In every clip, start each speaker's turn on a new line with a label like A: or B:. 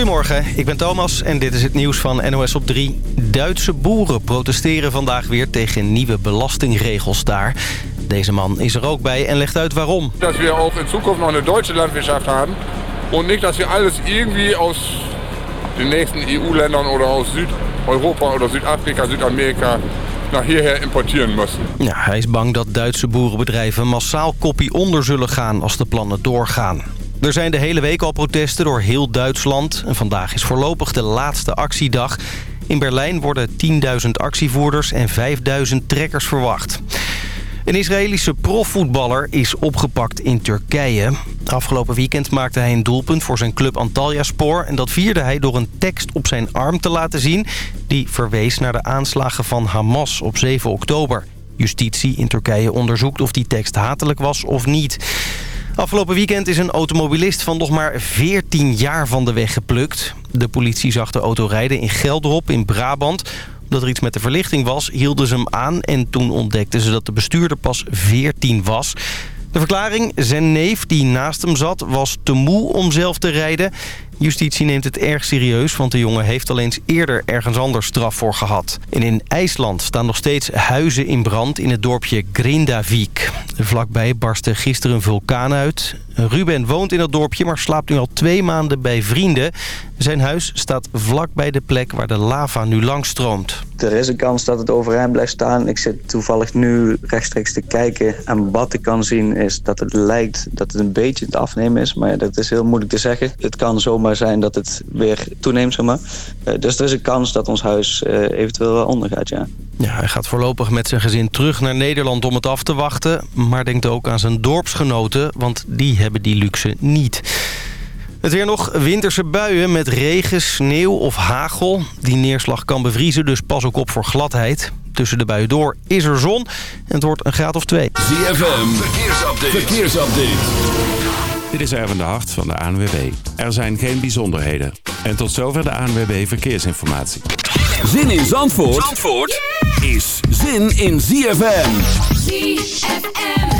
A: Goedemorgen, ik ben Thomas en dit is het nieuws van NOS op 3. Duitse boeren protesteren vandaag weer tegen nieuwe belastingregels daar. Deze man is er ook bij en legt uit waarom.
B: Dat we ook in toekomst nog een Duitse landwirtschaft hebben. En niet dat we alles irgendwie aus de nächsten EU-Ländern oder aus Südeuropa oder Südafrika, Südamerika naar hierher importeren moesten.
A: Ja, hij is bang dat Duitse boerenbedrijven massaal kopie onder zullen gaan als de plannen doorgaan. Er zijn de hele week al protesten door heel Duitsland. En vandaag is voorlopig de laatste actiedag. In Berlijn worden 10.000 actievoerders en 5.000 trekkers verwacht. Een Israëlische profvoetballer is opgepakt in Turkije. Afgelopen weekend maakte hij een doelpunt voor zijn club Antalyaspor... en dat vierde hij door een tekst op zijn arm te laten zien... die verwees naar de aanslagen van Hamas op 7 oktober. Justitie in Turkije onderzoekt of die tekst hatelijk was of niet. Afgelopen weekend is een automobilist van nog maar 14 jaar van de weg geplukt. De politie zag de auto rijden in Geldrop in Brabant. Omdat er iets met de verlichting was, hielden ze hem aan... en toen ontdekten ze dat de bestuurder pas 14 was... De verklaring, zijn neef die naast hem zat, was te moe om zelf te rijden. Justitie neemt het erg serieus, want de jongen heeft al eens eerder ergens anders straf voor gehad. En in IJsland staan nog steeds huizen in brand in het dorpje Grindavik. Vlakbij barstte gisteren een vulkaan uit. Ruben woont in het dorpje, maar slaapt nu al twee maanden bij vrienden. Zijn huis staat vlak bij de plek waar de lava nu langstroomt.
C: Er is een kans dat het overeind blijft staan. Ik zit toevallig nu rechtstreeks te kijken. En wat ik kan zien is dat het lijkt dat het een beetje het afnemen is. Maar dat is heel moeilijk te zeggen. Het kan zomaar zijn dat het weer toeneemt. Zomaar. Uh, dus er is een kans dat ons huis uh, eventueel wel ondergaat, ja.
A: Ja, hij gaat voorlopig met zijn gezin terug naar Nederland om het af te wachten. Maar denkt ook aan zijn dorpsgenoten, want die hebben die luxe niet. Het weer nog winterse buien met regen, sneeuw of hagel. Die neerslag kan bevriezen, dus pas ook op voor gladheid. Tussen de buien door is er zon en het wordt een graad of twee.
D: ZFM, verkeersupdate. verkeersupdate. Dit is Erwin de Hart van de ANWB. Er zijn geen bijzonderheden. En tot zover de ANWB Verkeersinformatie. Zin in Zandvoort, Zandvoort is zin in ZFM. ZFM.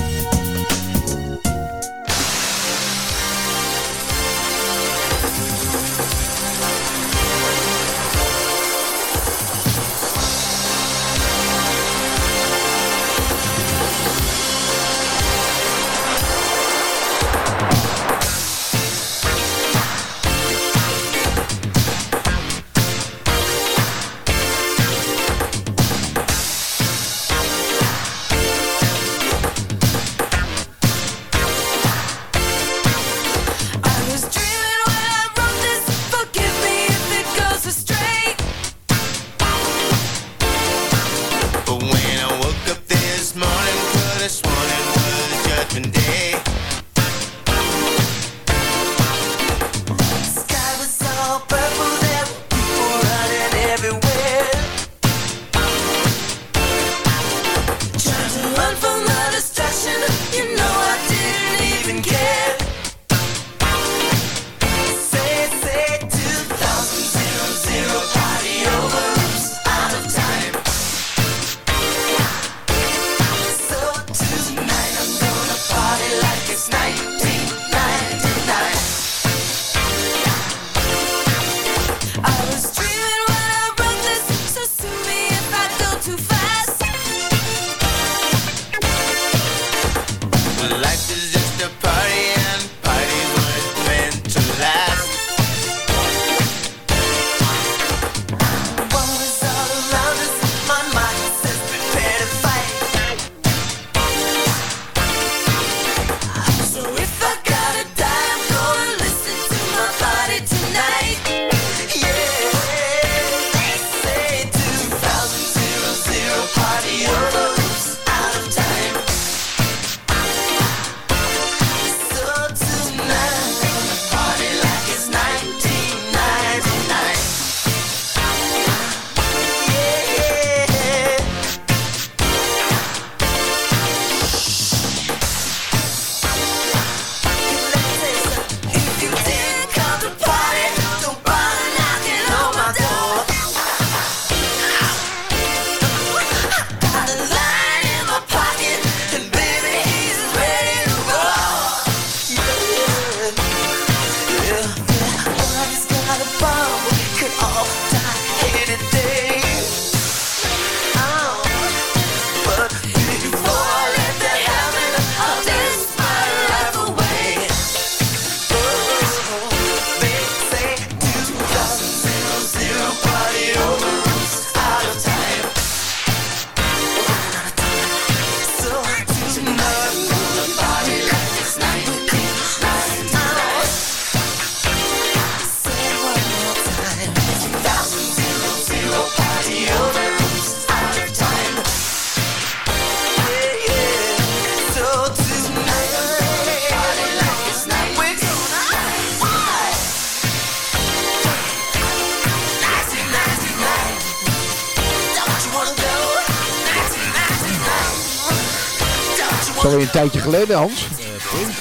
E: Geleden, Hans.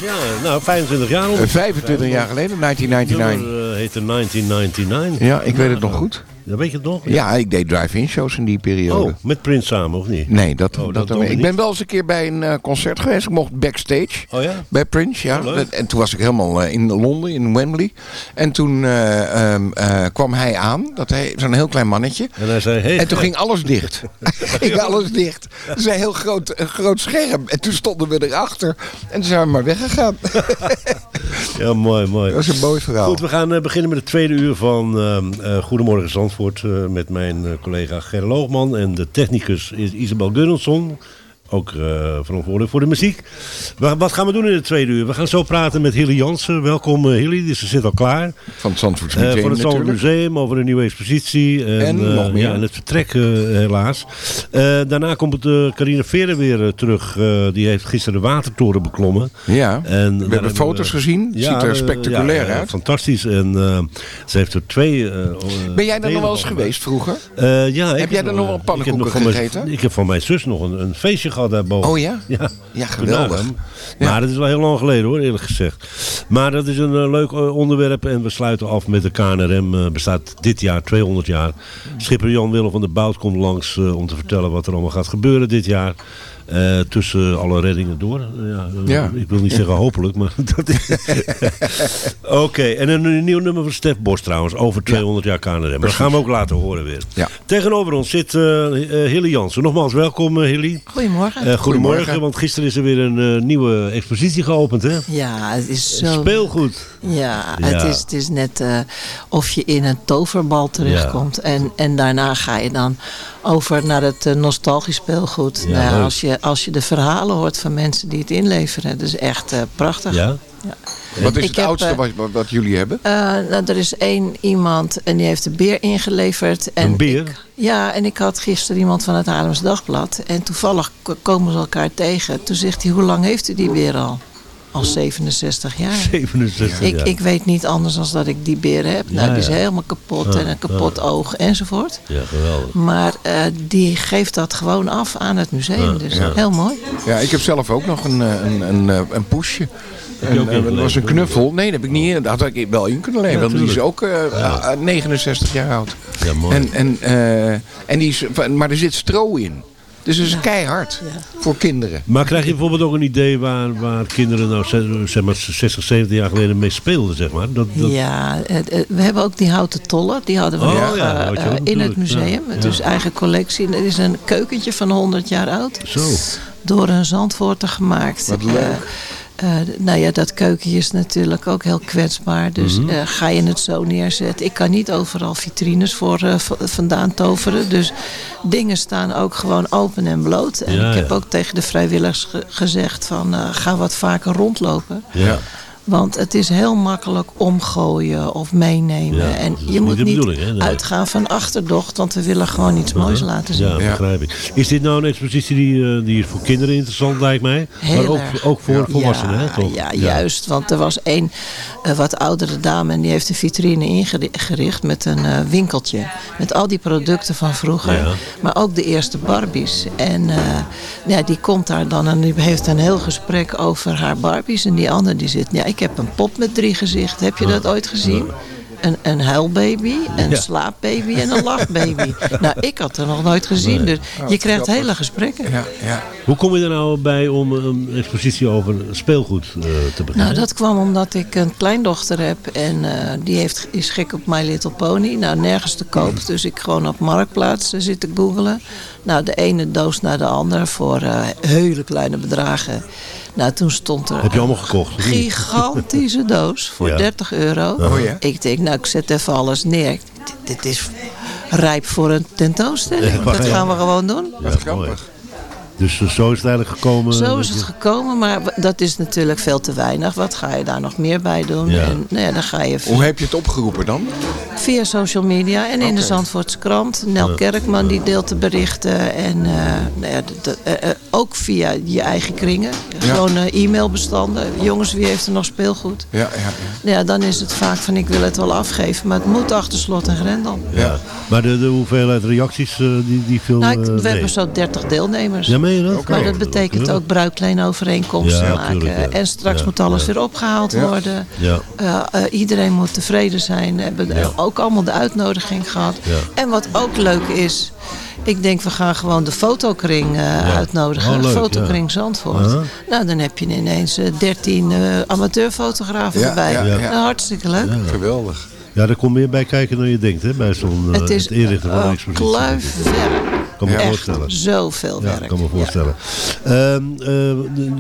F: Ja, nou, 25 jaar.
E: Eh, 25 jaar geleden, 1999.
F: nummer, eh, heette 1999.
E: Ja, ik weet het nog goed.
F: Ja, weet je het nog?
E: Ja, ik deed drive-in shows in die periode.
F: Oh, met Prins samen, of niet?
E: Nee, dat,
F: Oh,
E: dat, ik
F: niet.
E: ben wel eens een keer bij een eh, concert geweest. Ik mocht backstage
F: Oh ja?
E: bij Prince, ja.
F: Oh,
E: en toen was ik helemaal eh, in Londen, in Wembley. En toen eh, ehm, eh, kwam hij aan, dat hij zo'n heel klein mannetje.
F: En hij zei, hey,
E: En toen ging alles dicht. ging alles dicht. Het is een heel groot, een groot scherm. En toen stonden we erachter. En toen zijn we maar weggegaan.
F: Ja, mooi, mooi.
E: Dat is een mooi verhaal.
F: Goed, we gaan beginnen met het tweede uur van ehm, eh, Goedemorgen Eh, met mijn eh, collega Ger Loogman en de technicus is Isabel Gunnelsson. Ook eh, verantwoordelijk voor de muziek. Wa- wat gaan we doen in het tweede uur? We gaan zo praten met Hilly Jansen. Welkom uh, Hilly, dus ze zit al klaar.
E: Van het Zandvoorts
F: Uh,
E: Museum
F: van het Zandvoort. Museum over een nieuwe expositie. En,
E: En nog meer.
F: Ja, en het vertrek helaas. Daarna komt uh, Carine Veren weer terug. Die heeft gisteren de Watertoren beklommen.
E: Ja,
F: en
E: we hebben foto's gezien.
F: Ja,
E: Ziet er spectaculair
F: ja,
E: uit.
F: Fantastisch. En ze heeft er twee...
E: ben jij daar nog wel eens geweest vroeger?
F: ja,
E: heb jij er nog wel pannenkoeken gegeten?
F: Ik heb van mijn zus nog een, een feestje gehad daarboven.
E: Oh ja?
F: Ja,
E: ja geweldig.
F: Ja. Maar dat is wel heel lang geleden hoor, eerlijk gezegd. Maar dat is een uh, leuk onderwerp en we sluiten af met de KNRM. Uh, bestaat dit jaar 200 jaar. Schipper Jan Willem van der Bout komt langs om te vertellen wat er allemaal gaat gebeuren dit jaar. Uh, tussen alle reddingen door. Ja,
E: ja.
F: Ik wil niet zeggen hopelijk, maar dat is... Oké, okay, en een nieuw nummer van Stef Bos trouwens, over 200 ja. jaar KNRM. Precies. Dat gaan we ook laten horen weer.
E: Ja.
F: Tegenover ons zit uh, Hilly Jansen. Nogmaals welkom Hilly.
G: Goedemorgen.
F: Goedemorgen. goedemorgen, want gisteren is er weer een nieuwe expositie geopend hè?
G: Ja, het is zo...
F: Speelgoed.
G: Ja, ja. Het, is, het is net of je in een toverbal terechtkomt. En, en daarna ga je dan over naar het uh, nostalgisch speelgoed.
F: Ja,
G: nou, als, je, als je de verhalen hoort van mensen die het inleveren, dat is echt uh, prachtig.
F: Ja?
G: ja.
E: Wat is het heb, oudste wat, wat, jullie hebben?
G: Uh, nou, er is één iemand en die heeft de beer ingeleverd. En
F: een beer?
G: Ik, ja, en ik had gisteren iemand van het Haarlems Dagblad. En toevallig komen ze elkaar tegen. Toen zegt hij, hoe lang heeft u die beer al? Al 67 jaar.
F: 67
G: ik,
F: jaar.
G: Ik weet niet anders dan dat ik die beer heb.
F: Ja,
G: nou, die is
F: ja.
G: helemaal kapot en een kapot oog enzovoort.
F: Ja, geweldig.
G: Maar uh, die geeft dat gewoon af aan het museum. dus
E: ja.
G: heel mooi.
E: Ja, ik heb zelf ook nog een, een, een, een poesje. En, en, dat was een knuffel. Nee, dat heb ik niet in. Dat had ik wel in kunnen leveren. want die is ook uh, ja. 69 jaar oud.
F: Ja, mooi.
E: En, en, uh, en die is, maar er zit stro in. Dus het is ja. keihard ja. voor kinderen.
F: Maar krijg je bijvoorbeeld ook een idee waar, waar kinderen nou zeg maar 60, 70 jaar geleden mee speelden, zeg maar? Dat, dat...
G: Ja, we hebben ook die houten tollen. Die hadden we
F: oh,
G: nog,
F: ja,
G: uh, in het museum. Ja. Dus eigen collectie. Het is een keukentje van 100 jaar oud.
F: Zo.
G: Door een zandvoorter gemaakt.
E: Wat leuk.
G: Uh, nou ja, dat keukentje is natuurlijk ook heel kwetsbaar. Dus
F: Mhm.
G: mm -hmm. uh, ga je het zo neerzetten. Ik kan niet overal vitrines voor uh, vandaan toveren. Dus dingen staan ook gewoon open en bloot. En
F: ja,
G: ik heb
F: ja.
G: ook tegen de vrijwilligers ge gezegd van ga wat vaker rondlopen.
F: Ja.
G: Want het is heel makkelijk omgooien of meenemen.
F: Ja,
G: en je moet niet
F: hè?
G: Uitgaan van achterdocht. Want we willen gewoon iets moois laten zien.
F: Ja, begrijp ik. Is dit nou een expositie die, uh, die is voor kinderen interessant, lijkt mij?
G: Heel
F: maar ook,
G: erg.
F: ook voor
G: ja.
F: volwassenen, hè? Toch?
G: Ja, juist. Want er was één uh, wat oudere dame en die heeft een vitrine ingericht met een uh, winkeltje. Met al die producten van vroeger.
F: Ja.
G: Maar ook de eerste Barbies. En ja, die komt daar dan en die heeft een heel gesprek over haar Barbies. En die andere die zit, ja, ik heb een pop met drie gezichten. Heb je dat ooit gezien? Een, een huilbaby, een
F: Ja.
G: slaapbaby en een lachbaby. nou, ik had er nog nooit gezien. Dus je krijgt hele gesprekken.
E: Ja, ja.
F: Hoe kom je er nou bij om een expositie over speelgoed uh, te beginnen?
G: Nou, dat kwam omdat ik een kleindochter heb en uh, die heeft, is gek op My Little Pony. Nou, nergens te koop, dus ik gewoon op Marktplaats zit te googelen. Nou, de ene doos naar de andere voor uh, hele kleine bedragen. Nou, toen stond er
F: Heb je allemaal gekocht?
G: een gigantische doos voor
F: Ja.
G: 30 euro.
E: Oh ja?
G: Ik denk, nou, ik zet even alles neer. Dit, dit is rijp voor een tentoonstelling.
F: Ja,
G: dat gaan we gewoon doen.
F: Ja,
E: Wat
F: mooi.
E: grappig.
F: Dus zo is het eigenlijk gekomen.
G: Zo is het gekomen, maar dat is natuurlijk veel te weinig. Wat ga je daar nog meer bij doen?
F: Ja.
G: En nou ja, dan ga je
E: Hoe heb je het opgeroepen dan?
G: via social media en in de. Zandvoortse krant. Nel Kerkman die deelt de berichten. En eh, nou ja, eh, eh, ook via je eigen kringen. Gewoon e-mailbestanden. Jongens, wie heeft er nog speelgoed?
E: Ja, ja, ja.
G: Nou ja, dan is het vaak van ik wil het wel afgeven. Maar het moet achter slot en grendel.
F: Ja. Maar de, de hoeveelheid reacties uh, die, die viel...
G: Nou, ik- we hebben zo 30 deelnemers.
F: Ja, meen dat?
G: Maar dat betekent ook bruikleenovereenkomsten
F: Ja,
G: maken.
F: tuurlijk, ja.
G: En straks
F: Ja,
G: moet alles
F: ja.
G: weer opgehaald
F: Ja.
G: worden.
F: Ja.
G: Eh, eh, iedereen moet tevreden zijn. We hebben
F: Ja.
G: ook allemaal de uitnodiging gehad.
F: Ja.
G: En wat ook leuk is... Ik denk, we gaan gewoon de fotokring eh, uitnodigen.
F: Oh, leuk,
G: fotokring
F: ja.
G: Zandvoort. Nou, dan heb je ineens eh, 13 eh, amateurfotografen
E: Ja,
G: erbij.
E: ja, ja.
G: Nou, hartstikke leuk.
E: Geweldig.
F: Ja, er komt meer bij kijken dan je denkt, hè, bij zo'n
G: Het is
F: het inrichten van een
G: uh,
F: expositie.
G: kluifwerk.
F: Kan me voorstellen.
G: zoveel
F: Ja,
G: werk.
F: kan me voorstellen. Ehm, eh,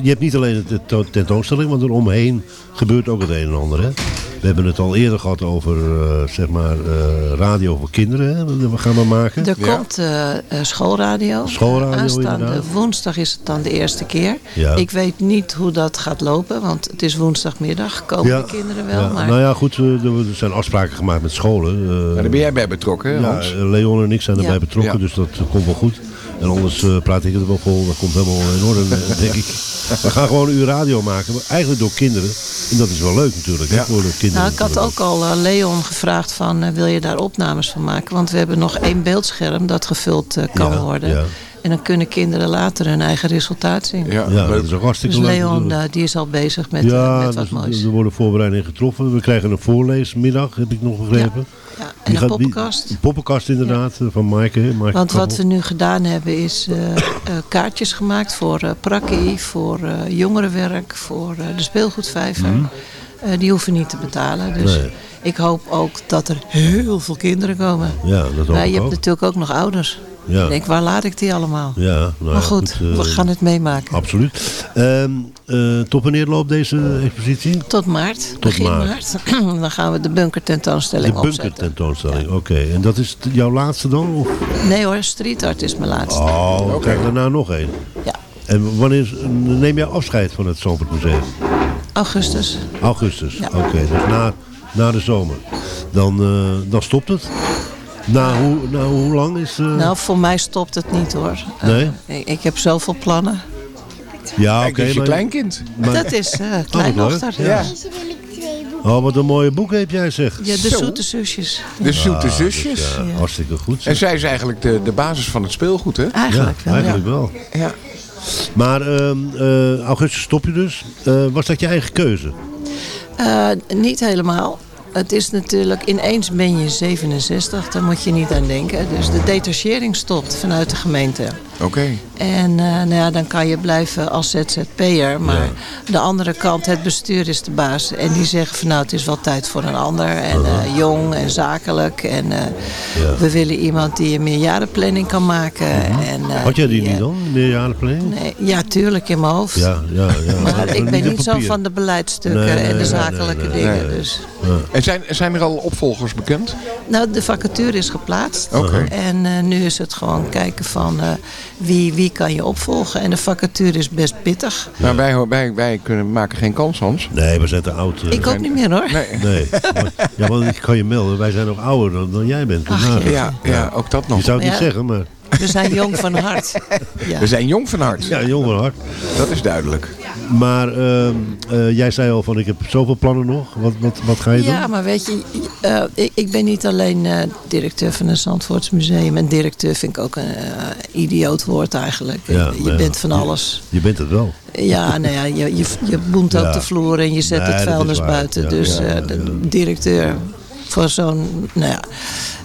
F: je hebt niet alleen de to- tentoonstelling, want eromheen gebeurt ook het een en ander. Hè? We hebben het al eerder gehad over eh, zeg maar, eh, radio voor kinderen. Hè? Dat we gaan we maken.
G: Er komt eh, schoolradio.
F: Schoolradio,
G: Aanstaande
F: inderdaad.
G: woensdag is het dan de eerste keer.
F: Ja.
G: Ik weet niet hoe dat gaat lopen, want het is woensdagmiddag. Komen de kinderen wel,
F: ja.
G: maar
F: Nou ja, goed, er zijn afspraken gemaakt met scholen. eh,
E: daar ben jij bij betrokken, hè,
F: Ja,
E: Hans?
F: Leon en ik zijn erbij
G: Ja.
F: betrokken,
E: Ja.
F: dus dat komt wel goed. En anders eh, praat ik het er wel vol, dat komt helemaal in orde, eh, denk ik. We gaan gewoon een uur radio maken, maar eigenlijk door kinderen. En dat is wel leuk natuurlijk,
E: Ja.
F: voor de kinderen.
G: Nou, ik had ook al eh, Leon gevraagd van, eh, wil je daar opnames van maken? Want we hebben nog één beeldscherm dat gevuld kan
F: Ja,
G: worden.
F: ja.
G: En dan kunnen kinderen later hun eigen resultaat zien.
E: Ja,
F: dat is ook hartstikke
G: Dus
F: leuk
G: Leon die is al bezig met, met wat
F: dus
G: moois.
F: er worden voorbereidingen getroffen. We krijgen een voorleesmiddag, heb ik nog begrepen.
G: Ja, en
F: Die
G: een
F: gaat- die-
G: poppenkast.
F: Een poppenkast inderdaad, van Maaike.
G: Want wat we nu gedaan hebben is eh, eh, kaartjes gemaakt voor eh Prakkie, voor jongerenwerk, voor de speelgoedvijver. Eh, die hoeven niet te betalen. Dus
F: Mhm. Nee.
G: ik hoop ook dat er heel veel kinderen komen.
F: Ja, dat hoop
G: Maar je
F: ik
G: hebt
F: ook.
G: natuurlijk ook nog ouders.
F: Ja.
G: Ik denk, waar laat ik die allemaal?
F: Ja, nou
G: maar
F: ja,
G: goed,
F: eh,
G: we gaan het meemaken.
F: Absoluut. Ehm eh, tot wanneer loopt deze expositie?
G: Tot maart,
F: Tot
G: begin
F: maart.
G: maart. Dan gaan we de bunker
F: De
G: tentoonstelling
F: bunker
G: opzetten.
F: tentoonstelling, oké. En dat is jouw laatste dan? Of?
G: Nee hoor, street art is mijn laatste.
F: Oh,
E: Oké.
F: kijk daarna nog één.
G: Ja,
F: En wanneer neem jij afscheid van het Zandvoort Museum?
G: augustus.
F: Augustus,
G: Ja.
F: oké. dus na, na de zomer. Dan, eh, dan stopt het. Na hoe, na hoe lang is... eh,
G: Nou, voor mij stopt het niet hoor. Eh,
F: Nee?
G: ik, ik heb zoveel plannen.
F: ja, oké.
E: dus je
F: maar-
E: kleinkind.
F: maar-
G: Dat is eh
F: leuk.
G: kleindochter.
E: Ja.
H: Deze wil ik twee boeken.
F: Oh, wat een mooie boek heb jij zeg.
G: Ja, de
E: Zo.
G: zoete zusjes.
E: De zoete
F: Ah,
E: zusjes.
F: dus ja,
G: Ja.
F: Hartstikke goed.
E: En zij is eigenlijk de, de basis van het speelgoed, hè?
G: Eigenlijk
F: ja,
G: wel,
F: eigenlijk
G: ja.
F: wel.
E: Ja.
F: Maar ehm, eh, augustus stop je dus. Eh, was dat je eigen keuze?
G: Eh, niet helemaal. Het is natuurlijk, ineens ben je 67, daar moet je niet aan denken. Dus de detachering stopt vanuit de gemeente.
E: Oké.
G: En eh, nou ja, dan kan je blijven als ZZP'er. Maar de andere kant, het bestuur is de baas. En die zeggen van nou, het is wel tijd voor een ander. En eh, jong en zakelijk. En eh, we willen iemand die een meerjarenplanning kan maken. en, eh,
F: Had jij die niet dan, een meerjarenplanning?
G: Nee, ja, tuurlijk in mijn hoofd.
F: Ja, ja, ja.
G: Maar ik ben niet zo van de beleidsstukken
F: Nee, nee,
G: en de zakelijke
F: nee, nee,
G: dingen.
E: nee.
G: Dus.
E: En zijn, zijn er al opvolgers bekend?
G: Nou, de vacature is geplaatst.
E: Oké.
G: En eh, nu is het gewoon kijken van eh, wie, wie kan je opvolgen. En de vacature is best pittig.
E: Nou, wij, wij, wij kunnen, maken geen kans, Hans.
F: Nee, we zijn te oud. eh.
G: Ik ook niet meer hoor.
E: Nee.
F: Nee. Maar- ja, want ik kan je melden, wij zijn nog ouder dan, dan jij bent.
G: Ach,
F: Nagaan.
E: Ja, ja, ook dat
F: Je
E: nog.
F: zou het niet
G: Ja.
F: zeggen, maar
G: We zijn jong van hart. Ja.
E: We zijn jong van hart.
F: ja, jong van hart.
E: Dat is duidelijk.
F: Maar ehm, eh, jij zei al van ik heb zoveel plannen nog. Wat, wat, wat ga je
G: Ja,
F: doen?
G: maar weet je, eh, ik, ik ben niet alleen eh, directeur van een Zandvoorts museum. En directeur vind ik ook een idioot woord eigenlijk.
F: Ja,
G: je
F: nou ja.
G: bent van alles.
F: Je bent het wel.
G: Ja, nou ja, je, je, je boent ook
F: Ja.
G: de vloer en je zet
F: Nee,
G: het vuilnis buiten.
F: Ja,
G: dus
F: ja,
G: eh,
F: ja,
G: de
F: ja.
G: directeur voor zo'n, nou ja,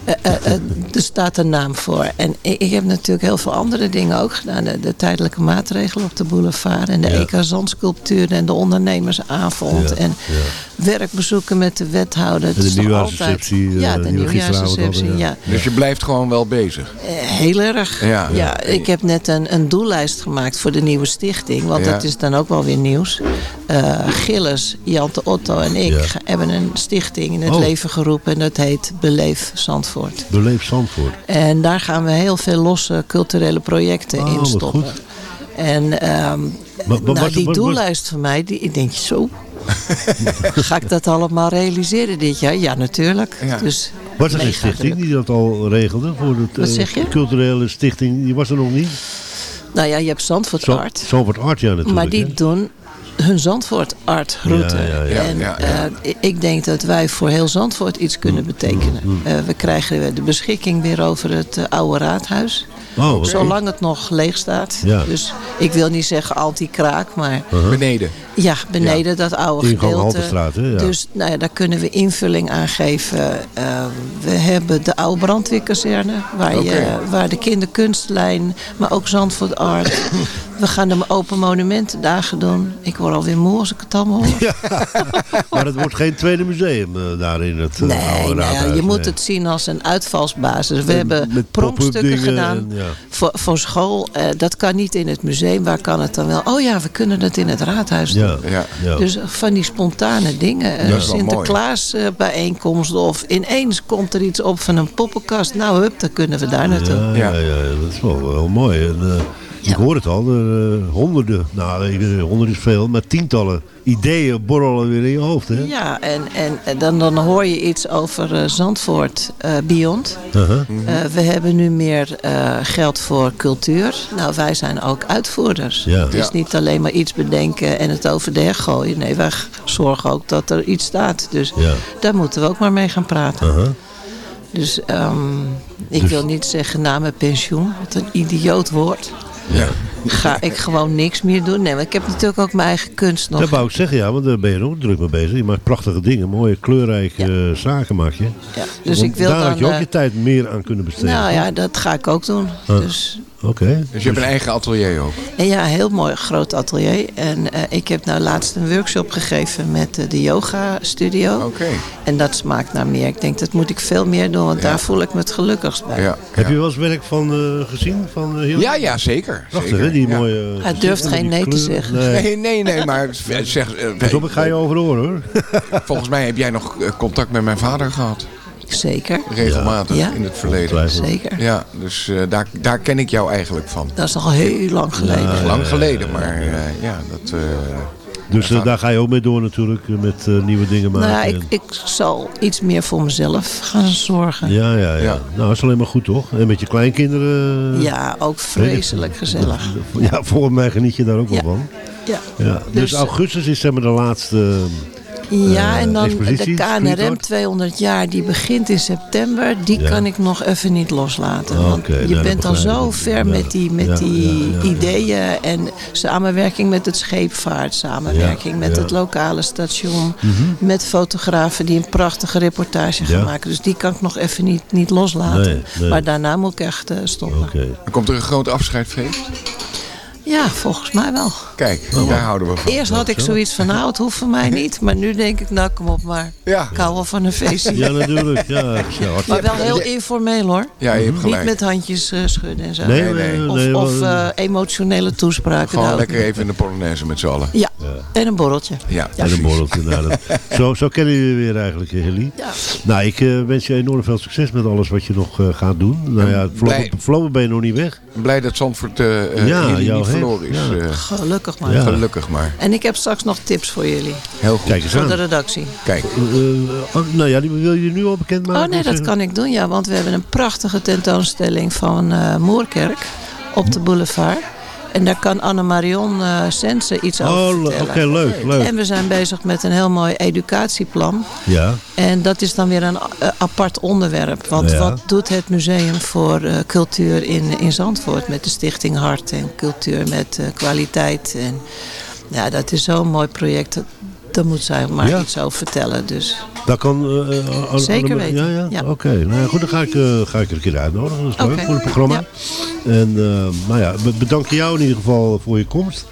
G: eh, eh, eh, er staat een naam voor. En ik, ik heb natuurlijk heel veel andere dingen ook gedaan. De, de tijdelijke maatregelen op de boulevard en de
F: Ja.
G: EK Zandsculptuur en de ondernemersavond.
F: Ja,
G: en
F: ja.
G: werkbezoeken met de wethouder.
F: En de nieuwjaarsreceptie,
G: altijd- Ja, de nieuwjaarsreceptie, ja.
F: ja.
E: Dus je blijft gewoon wel bezig.
G: Heel erg.
E: Ja.
G: Ja, ik heb net een, een doellijst gemaakt voor de nieuwe stichting. Want
E: Ja.
G: dat is dan ook wel weer nieuws. Eh, Gilles, Jante Otto en ik hebben een stichting in het
F: Oh.
G: leven geroepen. En dat heet Beleef Zandvoort.
F: Beleef Zandvoort.
G: En daar gaan we heel veel losse culturele projecten
F: Oh,
G: in
F: wat
G: stoppen.
F: goed.
G: En ehm,
F: wat-
G: nou,
F: wat-
G: die doellijst van mij, die, ik denk zo... Ga ik dat allemaal realiseren dit jaar? Ja, natuurlijk.
E: Ja.
G: Dus
F: Was er
G: mega
F: stichting
G: druk.
F: die dat al regelde? Voor het,
G: Wat
F: eh,
G: zeg je?
F: culturele stichting, die was er nog niet?
G: Nou ja, je hebt Zandvoort
F: Zo-
G: Art.
F: Zandvoort Art, ja natuurlijk.
G: Maar die
F: hè?
G: doen hun Zandvoort art route.
F: Ja, ja, ja.
G: En
E: Ja, ja, ja.
G: eh, ik denk dat wij voor heel Zandvoort iets kunnen
F: Mm,
G: betekenen. Eh, we krijgen de beschikking weer over het eh, oude raadhuis.
F: Oh.
G: Zolang het nog leeg staat.
F: Ja.
G: Dus ik wil niet zeggen anti-kraak, maar
E: Beneden.
G: ja, beneden dat oude
F: Ingang
G: gedeelte.
F: Haltestraat, hè? Ja.
G: Dus nou ja, daar kunnen we invulling aan geven. We hebben de oude brandweerkazerne, waar, je, waar de kinderkunstlijn, maar ook Zandvoort Art. we gaan de open monumentendagen doen. Ik word alweer moe als ik het allemaal hoor.
F: Maar het wordt geen tweede museum eh, daar in het eh,
G: Nee, nou je moet
F: nee.
G: het zien als een uitvalsbasis. We
F: En
G: hebben pronkstukken
F: dingen
G: gedaan
F: en, ja.
G: voor, voor school. Eh, dat kan niet in het museum. Waar kan het dan wel? Oh ja, we kunnen het in het raadhuis doen.
F: Ja,
E: Ja.
F: ja.
G: Dus van die spontane dingen. Sinterklaas eh, bijeenkomst of ineens komt er iets op van een poppenkast. Nou hup, dan kunnen we daar naartoe.
F: Ja, ja, ja, dat is wel, wel mooi. En, Ik hoor het al, er, eh, honderden, nou ik- honderden is veel, maar tientallen ideeën borrelen weer in je hoofd. Hè?
G: Ja, en, en dan, dan hoor je iets over eh, Zandvoort eh, Beyond.
F: Uh-huh.
G: Eh, we hebben nu meer eh, geld voor cultuur. Nou, wij zijn ook uitvoerders.
F: Ja.
G: Het is
E: Ja.
G: niet alleen maar iets bedenken en het over de heg gooien. Nee, wij zorgen ook dat er iets staat. Dus
F: Ja.
G: daar moeten we ook maar mee gaan praten.
F: Uh-huh.
G: Dus ehm, ik
F: Dus-
G: wil niet zeggen na mijn pensioen. Wat een idioot woord.
E: Ja.
G: Ga ik gewoon niks meer doen. Nee, maar ik heb natuurlijk ook mijn eigen kunst nog.
F: Dat wou ik zeggen, ja, want daar ben je ook druk mee bezig. Je maakt prachtige dingen, mooie kleurrijke eh, zaken maak je.
G: Ja, dus
F: Want
G: ik wil
F: daar
G: dan...
F: had je ook
G: eh,
F: je tijd meer aan kunnen besteden.
G: nou ja, dat ga ik ook doen.
F: Ah.
G: Dus
F: Oké.
E: Dus je hebt een eigen atelier ook.
G: En ja, een heel mooi groot atelier. En eh, ik heb nou laatst een workshop gegeven met de yoga studio.
E: Oké.
G: En dat smaakt naar meer. Ik denk dat moet ik veel meer doen, want
E: Ja.
G: daar voel ik me het gelukkigst bij.
E: Ja.
F: Heb je wel eens werk van eh, gezien? Van, heel...
E: Ja, ja, zeker.
F: Prachtig,
E: zeker.
F: Die
E: Ja.
F: mooie...
G: Hij durft
F: gezichten,
G: geen nee te zeggen.
F: Nee.
E: Nee, nee, nee, maar zeg, eh,
F: Pas op, ik ga je overhoren hoor.
E: volgens mij heb jij nog eh, contact met mijn vader gehad.
G: Zeker,
E: Regelmatig
G: Ja.
E: in het verleden.
G: Zeker.
E: Ja, dus eh, daar, daar ken ik jou eigenlijk van.
G: Dat is al heel lang geleden.
F: Ja,
E: Lang geleden, maar eh, ja, dat... eh,
F: Dus eh, daar ga je ook mee door natuurlijk, eh, met eh, nieuwe dingen maken.
G: Nou ja, ik, ik zal iets meer voor mezelf gaan zorgen. Ja,
F: ja, ja, ja,
E: Ja.
F: Nou, dat is alleen maar goed toch? En met je kleinkinderen...
G: ook vreselijk gezellig.
F: Ja, volgens mij geniet je daar ook
G: Ja.
F: wel van.
G: Ja.
F: Ja. Dus,
G: Dus,
F: augustus is zeg maar de laatste...
G: Ja,
F: Eh,
G: en dan de KNRM
F: art?
G: 200 jaar, die begint in september. Die
F: Ja.
G: kan ik nog even niet loslaten.
F: Oké,
G: Want
F: nou,
G: je
F: dat
G: bent al zo ver
F: Ja.
G: met die, met
F: Ja,
G: die
F: ja, ja, ja.
G: ideeën. En samenwerking met het scheepvaart. Samenwerking
F: Ja,
G: met
F: ja. Mhm.
G: het lokale station. Met fotografen die een prachtige reportage gaan maken. Dus die kan ik nog even niet, niet loslaten.
F: Nee, nee.
G: Maar daarna moet ik echt eh, stoppen.
E: Komt er een groot afscheidfeest.
G: Ja, volgens mij wel.
E: Kijk, daar houden we van.
G: Eerst had ik zoiets van, nou, het hoeft voor mij niet. Maar nu denk ik, nou, kom op maar.
E: Ja,
G: Ik hou wel van een feestje.
F: Ja, natuurlijk. Ja,
G: Maar wel heel informeel hoor.
E: ja je hebt
G: Niet
E: gelijk.
G: met handjes eh, schudden en zo.
F: Nee,
E: Nee.
G: Of,
F: nee,
G: of
F: wel-
G: eh, emotionele toespraken.
E: Gewoon
G: nou,
E: lekker even in de Polonaise met z'n allen.
G: Ja, en een borreltje.
E: Ja,
F: En een borreltje. Nou, dat- zo, zo kennen jullie weer eigenlijk, eh, Hilly.
G: Ja.
F: Nou, ik eh, wens je enorm veel succes met alles wat je nog eh, gaat doen. Nou ja,
E: blij-
F: voorlopig ben je nog niet weg.
E: Blij dat Zandvoort eh eh,
F: Ja,
E: verloren is.
F: Ja.
E: eh,
G: Gelukkig maar.
F: Ja.
E: Gelukkig maar.
G: En ik heb straks nog tips voor jullie.
E: Heel goed.
F: Kijk eens
G: Voor
F: aan.
G: de redactie.
E: Kijk,
F: Eh, eh, oh, nou ja, die wil je nu al bekend maken?
G: Oh nee, dat kan ik doen. Ja, want we hebben een prachtige tentoonstelling van eh Moerkerk op de boulevard. En daar kan Anne-Marion eh Sense iets over
F: Oh, le-
G: vertellen.
F: oké, leuk, leuk.
G: En we zijn bezig met een heel mooi educatieplan.
F: Ja,
G: En dat is dan weer een eh, apart onderwerp. Want
F: Ja.
G: wat doet het museum voor eh, cultuur in, in Zandvoort? Met de stichting Hart en cultuur met kwaliteit. En, ja, dat is zo'n mooi project. Dat- Daar moet zij maar
F: Ja.
G: iets over vertellen. Dus
F: dat kan... eh, eh, Anne-
G: Zeker weten,
F: Ja, ja?
G: ja.
F: Oké, nou ja, goed, dan ga ik, eh, ga ik er een keer uitnodigen. Dat is leuk voor het programma. En eh, nou ja, we bedanken jou in ieder geval voor je komst.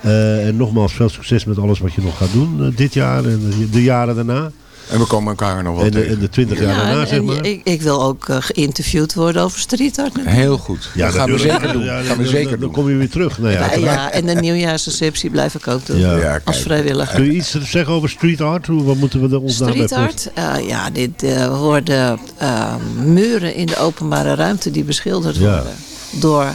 F: En nogmaals veel succes met alles wat je nog gaat doen dit jaar en de jaren daarna.
E: En we komen elkaar nog wel
F: En de,
E: tegen.
F: en de 20 jaar
G: ja,
F: daarna, zeg maar.
G: ik, ik wil ook eh, geïnterviewd worden over street art. natuurlijk.
E: Heel goed. dat gaan we zeker doen.
F: Ja,
E: gaan we
F: dan-
E: zeker
F: dan,
E: doen.
F: Dan kom je weer terug. Nou ja,
G: Ja, en de nieuwjaarsreceptie blijf ik ook doen.
F: Ja.
E: Ja, kijk.
G: Als vrijwilliger.
F: Kun je iets zeggen over street art? Hoe, wat moeten we er ons daarbij
G: Street art? Eh, ja, dit eh, worden muren in de openbare ruimte die beschilderd
F: Ja.
G: worden door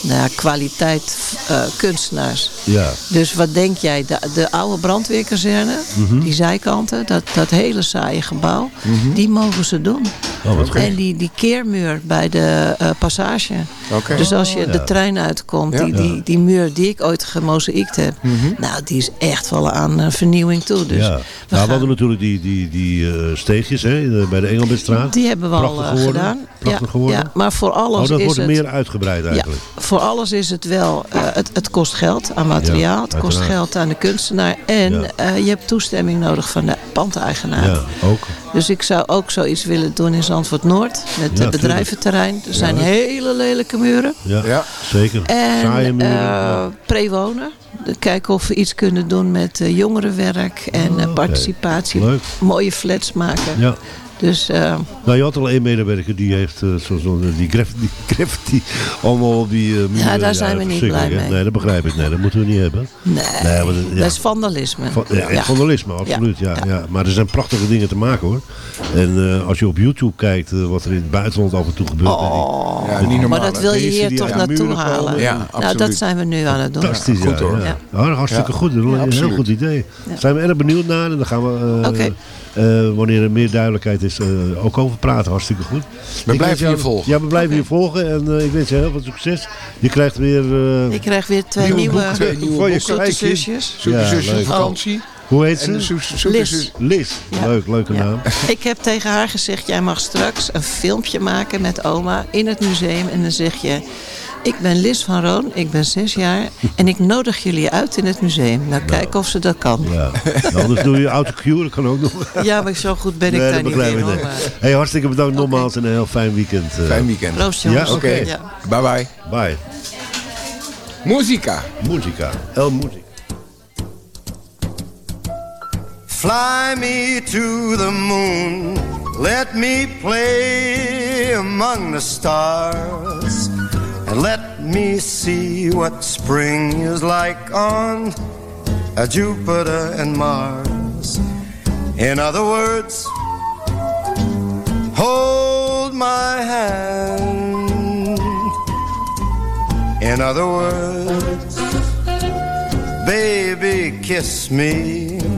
G: nou ja, kwaliteit eh, kunstenaars.
F: Ja.
G: Dus wat denk jij, de, de oude brandweerkazerne,
F: Mhm.
G: die zijkanten, dat, dat hele saaie gebouw, die mogen ze doen.
F: Oh, wat
G: en die, die keermuur bij de eh, passage.
E: Oké.
G: Dus als je
F: Oh, ja.
G: de trein uitkomt,
E: Ja.
G: die, die, die muur die ik ooit gemozaïekt heb, nou die is echt wel aan eh, vernieuwing toe. Dus
F: ja.
G: we
F: Nou, we hadden natuurlijk die, die, die eh, steegjes hè, bij de Engelbertstraat.
G: die hebben we al
F: Prachtig
G: eh, gedaan.
F: Prachtig
G: ja,
F: geworden.
G: ja, maar voor alles
F: oh, dat
G: is
F: wordt
G: het...
F: meer uitgebreid
G: Ja,
F: eigenlijk.
G: Voor alles is het wel, eh, het, het kost geld aan materiaal, het kost
F: uiteraard.
G: geld aan de kunstenaar en
F: Ja.
G: eh, je hebt toestemming nodig van de pandeigenaar.
F: Ja, ook.
G: Dus ik zou ook zoiets willen doen in Zandvoort Noord, met
F: Ja,
G: het bedrijventerrein. Er zijn
F: Ja.
G: hele lelijke muren.
F: Ja,
E: Ja.
F: zeker. Saaie
G: En
F: muren.
G: eh
F: ja.
G: prewonen. De- Kijken of we iets kunnen doen met eh, jongerenwerk en eh, participatie.
F: Leuk.
G: Mooie flats maken.
F: Ja.
G: Dus eh,
F: Nou, je had al één medewerker die heeft eh, zo, zo, die, graf, die graffiti allemaal op die eh muren.
G: daar zijn we niet blij
F: hè?
G: mee.
F: Nee, dat begrijp ik. Nee, dat moeten we niet hebben.
G: nee,
F: Nee, maar ja.
G: dat is vandalisme.
F: Van, ja,
G: Ja.
F: vandalisme, absoluut. Ja. Ja, Maar er zijn prachtige dingen te maken hoor. En eh, als je op YouTube kijkt wat er in het buitenland af en toe gebeurt.
G: Oh,
E: Ja, niet normaal.
G: maar dat wil je hier
F: die
G: toch naartoe halen.
E: Ja,
G: nou,
E: absoluut.
G: dat zijn we nu aan het doen.
F: Fantastisch,
E: Goed,
F: ja,
E: hoor.
F: Ja.
G: Ja.
F: Ja, hartstikke
E: Ja.
F: goed. Een heel goed idee. Zijn we erg benieuwd naar en dan gaan we, eh,
G: Oké.
F: Eh, wanneer er meer duidelijkheid is, eh, ook over praten. Hartstikke goed.
E: We
F: Ik
E: blijven
F: jou-
E: je volgen.
F: Ja, we blijven je volgen en eh, ik wens je heel veel succes. Je krijgt weer... eh,
G: Ik krijg weer twee
F: Nieuwe
G: nieuwe.
E: Twee nieuwe
F: Voor je
E: boeken.
G: zoete zusjes.
E: Zoete
F: Ja,
E: vakantie.
F: hoe heet ze?
G: Liz.
E: zus-
F: Liz.
G: Ja.
F: Leuk, leuke
G: Ja.
F: naam.
G: Ik heb tegen haar gezegd, jij mag straks een filmpje maken met oma in het museum. En dan zeg je, ik ben Liz van Roon, ik ben zes jaar. En ik nodig jullie uit in het museum. Nou, kijk of ze dat kan.
F: Ja. Nou, anders doe je autocue, dat kan ook nog.
G: Ja, maar zo goed ben ik
F: Nee,
G: daar
F: dat
G: niet
F: begrijp
G: in
F: ik
G: hoor.
F: niet.
G: Maar...
F: Hey, hartstikke bedankt nogmaals en een heel fijn weekend. eh.
E: Fijn weekend.
G: Proost jongens.
F: Ja, oké.
G: Ja.
E: Bye bye.
F: Bye.
E: Muzika.
F: Muzika. El Muzika.
H: Fly me to the moon, let me play among the stars, let me see what spring is like on Jupiter and Mars. In other words, hold my hand. In other words, baby, kiss me.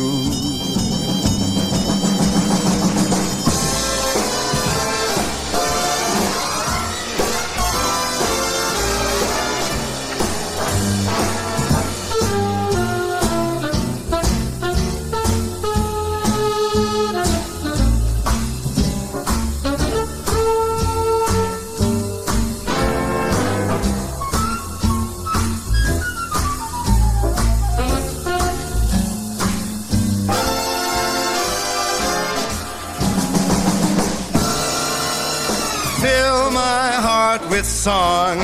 H: With song,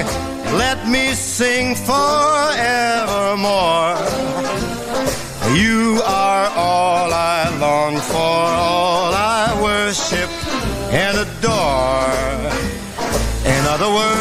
H: let me sing forevermore. You are all I long for, all I worship and adore. In other words,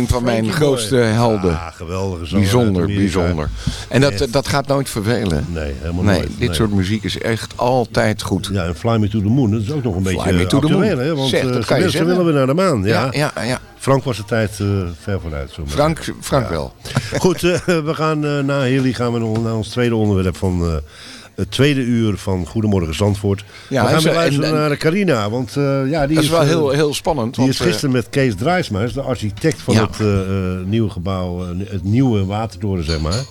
E: Een van mijn grootste helden.
F: Ah, geweldige zanger
E: Bijzonder, bijzonder. En dat,
F: Echt.
E: dat gaat nooit vervelen.
F: Nee, helemaal
E: Nee,
F: nooit.
E: dit
F: Nee.
E: soort muziek is echt altijd goed.
F: Ja, en Fly Me to the Moon, dat is ook nog een
E: Fly
F: beetje
E: Me to the Moon.
F: hè? Want
E: Zeg,
F: eh,
E: dat kan je
F: willen- ze
E: zeggen.
F: willen weer naar de maan. Ja,
E: Ja, ja, ja.
F: Frank was de tijd eh, ver vooruit. Zo
E: Frank. Frank
F: Ja.
E: wel.
F: Goed, eh, we gaan eh, na Hilly gaan we naar ons tweede onderwerp van eh, het tweede uur van Goedemorgen Zandvoort.
E: Ja,
F: we gaan weer luisteren
E: en- en-
F: naar Carina, want eh, ja, die
E: Dat is wel
F: eh,
E: heel, heel spannend.
F: Die
E: want,
F: is gisteren met Kees Drijsma, is de architect van
E: Ja.
F: het eh, eh, nieuwe gebouw, eh, het nieuwe Watertoren, zeg maar.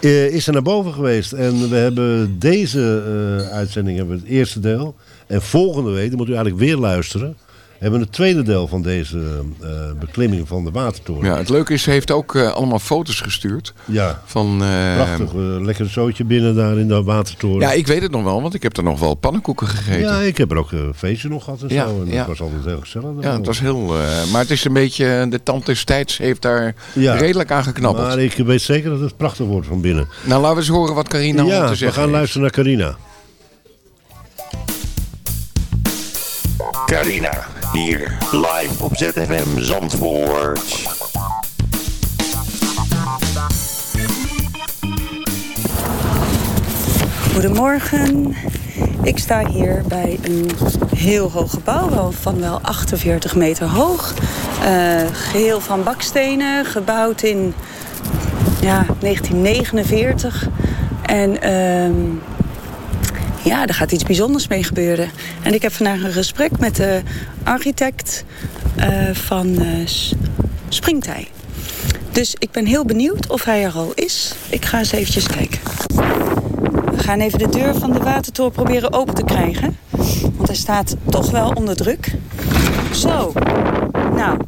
F: eh, is er naar boven geweest. En we hebben deze eh, uitzending, hebben we het eerste deel. En volgende week, dan moet u eigenlijk weer luisteren... hebben we het tweede deel van deze eh, beklimming van de watertoren.
E: Ja, het leuke is, ze heeft ook eh, allemaal foto's gestuurd.
F: Ja,
E: Van, eh,
F: prachtig. lekker zootje binnen daar in de watertoren.
E: Ja, ik weet het nog wel, want ik heb er nog wel pannenkoeken gegeten.
F: Ja, ik heb er ook een feestje nog gehad en
E: Ja,
F: zo. En dat
E: ja.
F: was altijd heel gezellig.
E: Ja, het was heel... maar het is een beetje... De tand des tijds heeft daar
F: Ja.
E: redelijk aan geknabbeld.
F: Maar ik weet zeker dat het prachtig wordt van binnen.
E: Nou, laten we eens horen wat Carina
F: ja,
E: te
F: we
E: zeggen
F: gaan
E: heeft.
F: luisteren naar Carina.
I: Carina, hier live op ZFM Zandvoort.
J: Goedemorgen. Ik sta hier bij een heel hoog gebouw, van wel 48 meter hoog. Eh, geheel van bakstenen, gebouwd in ja, 1949. En ehm, ja, er gaat iets bijzonders mee gebeuren. En ik heb vandaag een gesprek met de architect eh, van eh, Springtij. Dus ik ben heel benieuwd of hij er al is. Ik ga eens eventjes kijken. We gaan even de deur van de watertoren proberen open te krijgen. Want hij staat toch wel onder druk. Zo. Nou,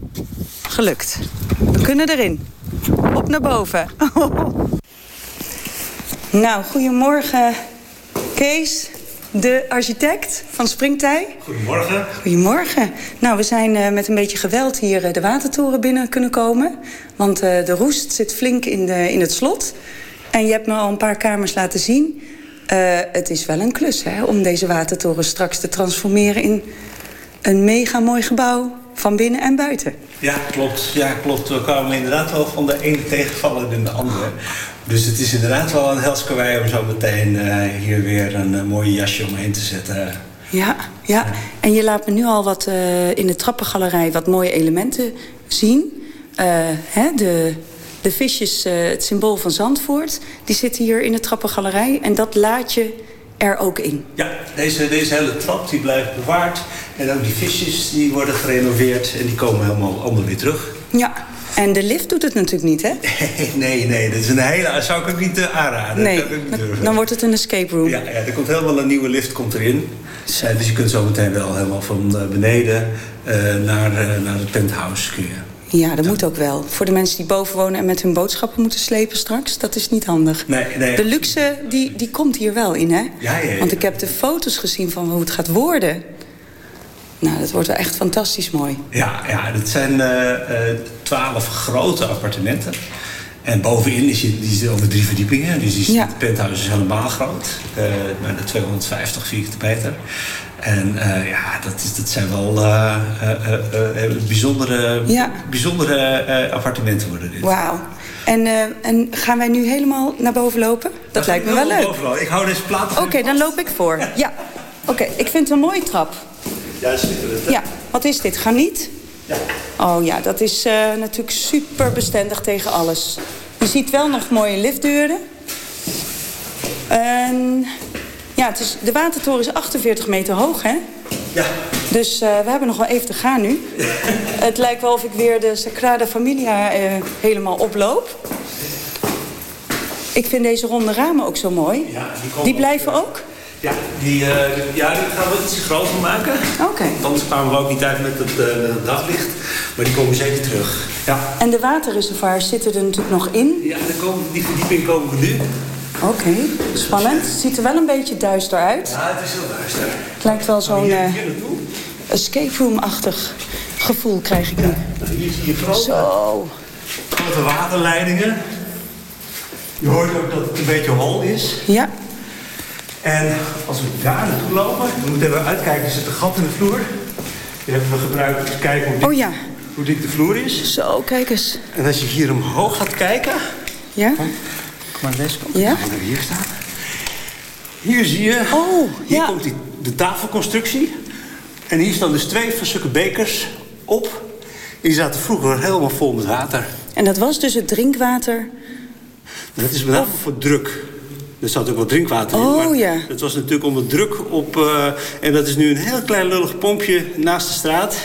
J: gelukt. We kunnen erin. Op naar boven. nou, goedemorgen Kees, de architect van Springtij.
K: Goedemorgen.
J: Goedemorgen. Nou, we zijn eh, met een beetje geweld hier eh, de watertoren binnen kunnen komen. Want eh, de roest zit flink in, de, in het slot. En je hebt me al een paar kamers laten zien. Het is wel een klus hè, om deze watertoren straks te transformeren in een mega mooi gebouw van binnen en buiten.
K: Ja, klopt. Ja, klopt. We kwamen inderdaad wel van de ene tegenvaller in de andere. Dus het is inderdaad wel een helskarwei om zo meteen eh, hier weer een uh, mooie jasje omheen te zetten.
J: Ja, ja. En je laat me nu al wat uh, in de trappengalerij wat mooie elementen zien. Hè, de, de visjes, het symbool van Zandvoort, die zitten hier in de trappengalerij. En dat laat je er ook in.
K: Ja, deze, deze hele trap die blijft bewaard. En ook die visjes die worden gerenoveerd en die komen helemaal allemaal weer terug.
J: Ja, en de lift doet het natuurlijk niet, hè?
K: nee, nee, dat is een hele. Dat zou ik ook niet uh, aanraden.
J: Nee,
K: niet
J: dan wordt het een escape room.
K: Ja, ja, er komt helemaal een nieuwe lift komt erin. Uh, dus je kunt zo meteen wel helemaal van uh, beneden naar, naar het penthouse kun je.
J: Ja, dat moet ook wel. Voor de mensen die boven wonen en met hun boodschappen moeten slepen straks, dat is niet handig.
K: Nee, nee.
J: De luxe, die, die komt hier wel in, hè?
K: Ja, ja, ja.
J: Want ik heb de foto's gezien van hoe het gaat worden. Nou, dat wordt wel echt fantastisch mooi.
K: Ja, ja dit zijn twaalf grote appartementen. En bovenin is je, die over drie verdiepingen. Dus die,
J: Ja.
K: het penthouse is helemaal groot. eh naar de 250 vierkante meter. En eh, ja, dat, is, dat zijn wel eh, eh, bijzondere,
J: Ja.
K: bijzondere appartementen worden dit.
J: Wauw. En, en gaan wij nu helemaal naar boven lopen? Dat lijkt me wel leuk.
K: Overal. Ik hou deze plaat
J: Oké, dan loop ik voor. Ja. Oké, ik vind het een mooie trap.
K: Ja, schitterend.
J: Ja, wat is dit? Graniet?
K: Ja.
J: Oh ja, dat is natuurlijk super bestendig tegen alles. Je ziet wel nog mooie liftdeuren. En ja, het is, de watertoren is 48 meter hoog, hè?
K: Ja.
J: Dus eh, we hebben nog wel even te gaan nu. het lijkt wel of ik weer de Sagrada Familia eh, helemaal oploop. Ik vind deze ronde ramen ook zo mooi.
K: Ja, die komen
J: Die blijven ook?
K: Ja, die, eh, die- ja, die gaan we iets groter maken.
J: Oké.
K: Anders kwamen we ook niet uit met het, met het daglicht. Maar die komen zeker terug. Ja,
J: En de waterreservoirs zitten er natuurlijk nog in.
K: ja daar komen, die verdieping komen we nu.
J: Oké, spannend. Het ziet er wel een beetje duister uit.
K: Ja, het is heel duister.
J: Het lijkt wel zo'n eh, escape room-achtig gevoel krijg ik nu.
K: Nou, Hier zie je grote,
J: Zo.
K: grote waterleidingen. Je hoort ook dat het een beetje hol is.
J: Ja.
K: En als we daar naartoe lopen, we moeten even uitkijken, er zit een gat in de vloer. Die hebben we gebruikt om te kijken hoe dik,
J: Oh ja.
K: hoe dik de vloer is.
J: Zo, kijk eens.
K: En als je hier omhoog gaat kijken,
J: Ja?
K: Deze kant.
J: Ja?
K: Hier staan. Hier zie je,
J: Oh,
K: hier
J: ja.
K: komt die, de tafelconstructie. En hier staan dus twee van zulke bekers op. Die zaten vroeger helemaal vol met water.
J: En dat was dus het drinkwater.
K: Dat is met name voor druk. Er zat ook wat drinkwater in.
J: Oh,
K: maar
J: ja.
K: Het was natuurlijk onder druk op... eh, en dat is nu een heel klein lullig pompje naast de straat.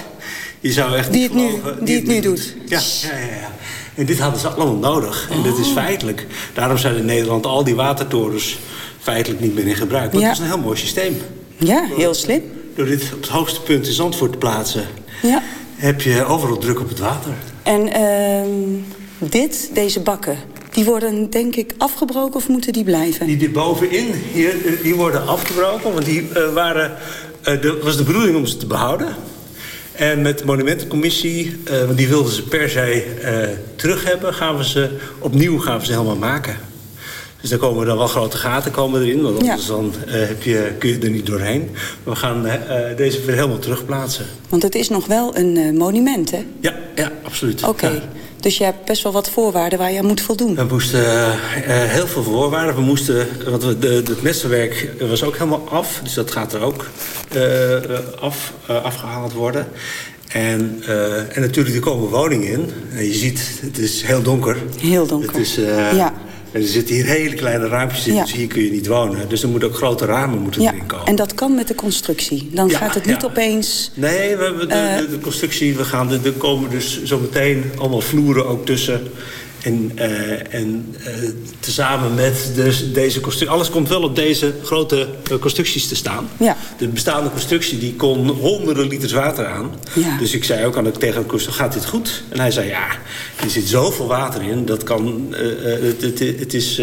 K: Je zou echt
J: Die het nu- die het nu doet.
K: Ja, ja, ja. ja. En dit hadden ze allemaal nodig. En dat is feitelijk. Daarom zijn in Nederland al die watertorens feitelijk niet meer in gebruik. Want
J: Ja.
K: het is een heel mooi systeem.
J: Ja, heel slim.
K: Door dit op het hoogste punt in Zandvoort te plaatsen...
J: Ja.
K: heb je overal druk op het water.
J: En ehm, dit, deze bakken, die worden denk ik afgebroken of moeten die blijven?
K: Die er bovenin, hier, eh, die worden afgebroken. Want die eh, waren, de, was de bedoeling om ze te behouden. En met de monumentencommissie, eh, want die wilden ze per se eh, terug hebben... Gaan we ze opnieuw we ze helemaal maken. Dus dan komen dan wel grote gaten komen erin. Want
J: Ja.
K: anders dan, eh, heb je, kun je er niet doorheen. We gaan deze weer helemaal terugplaatsen.
J: Want het is nog wel een monument, hè?
K: Ja, ja absoluut.
J: Oké.
K: Ja.
J: Dus je hebt best wel wat voorwaarden waar je aan moet voldoen.
K: We moesten eh, eh, heel veel voorwaarden. We moesten, want we, de, het mesterwerk was ook helemaal af. Dus dat gaat er ook eh, af, eh, afgehaald worden. En, en natuurlijk, er komen woningen in. En je ziet, het is heel donker.
J: Heel donker.
K: Het is,
J: Ja.
K: En er zitten hier hele kleine ruimtes in,
J: Ja.
K: dus hier kun je niet wonen. Dus er moeten ook grote ramen moeten
J: Ja,
K: erin komen.
J: en dat kan met de constructie. Dan
K: Ja,
J: gaat het niet opeens...
K: Nee, we hebben de,
J: Eh.
K: de, de constructie, we gaan, er komen dus zometeen allemaal vloeren ook tussen. En, eh, en eh, tezamen met dus deze constructie... Alles komt wel op deze grote eh, constructies te staan.
J: Ja.
K: De bestaande constructie die kon honderden liters water aan.
J: Ja.
K: Dus ik zei ook aan de, tegen de gaat dit goed? En hij zei, ja, er zit zoveel water in. Dat kan, het, het, het, is,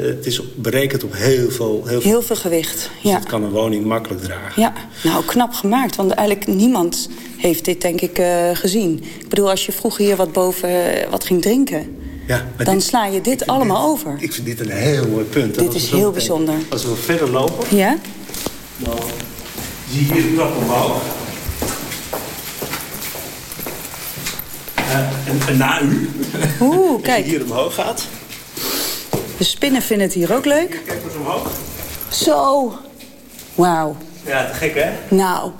K: het is berekend op heel veel... Heel veel
J: Heel veel gewicht,
K: dus
J: ja.
K: het kan een woning makkelijk dragen.
J: Ja, nou knap gemaakt. Want eigenlijk niemand heeft dit denk ik gezien. Ik bedoel, als je vroeger hier wat boven wat ging drinken...
K: Ja, maar
J: dan
K: dit-
J: sla je dit allemaal over.
K: Ik vind dit een heel mooi punt.
J: Dit is heel
K: meteen-
J: bijzonder.
K: Als we verder lopen,
J: Ja?
K: dan zie je hier de trap omhoog. Eh, en, en na u,
J: Oeh,
K: als
J: kijk.
K: je hier omhoog gaat.
J: De spinnen vinden het hier ook leuk.
K: Kijk eens omhoog.
J: Zo. Wauw.
K: Ja, te gek hè?
J: Nou.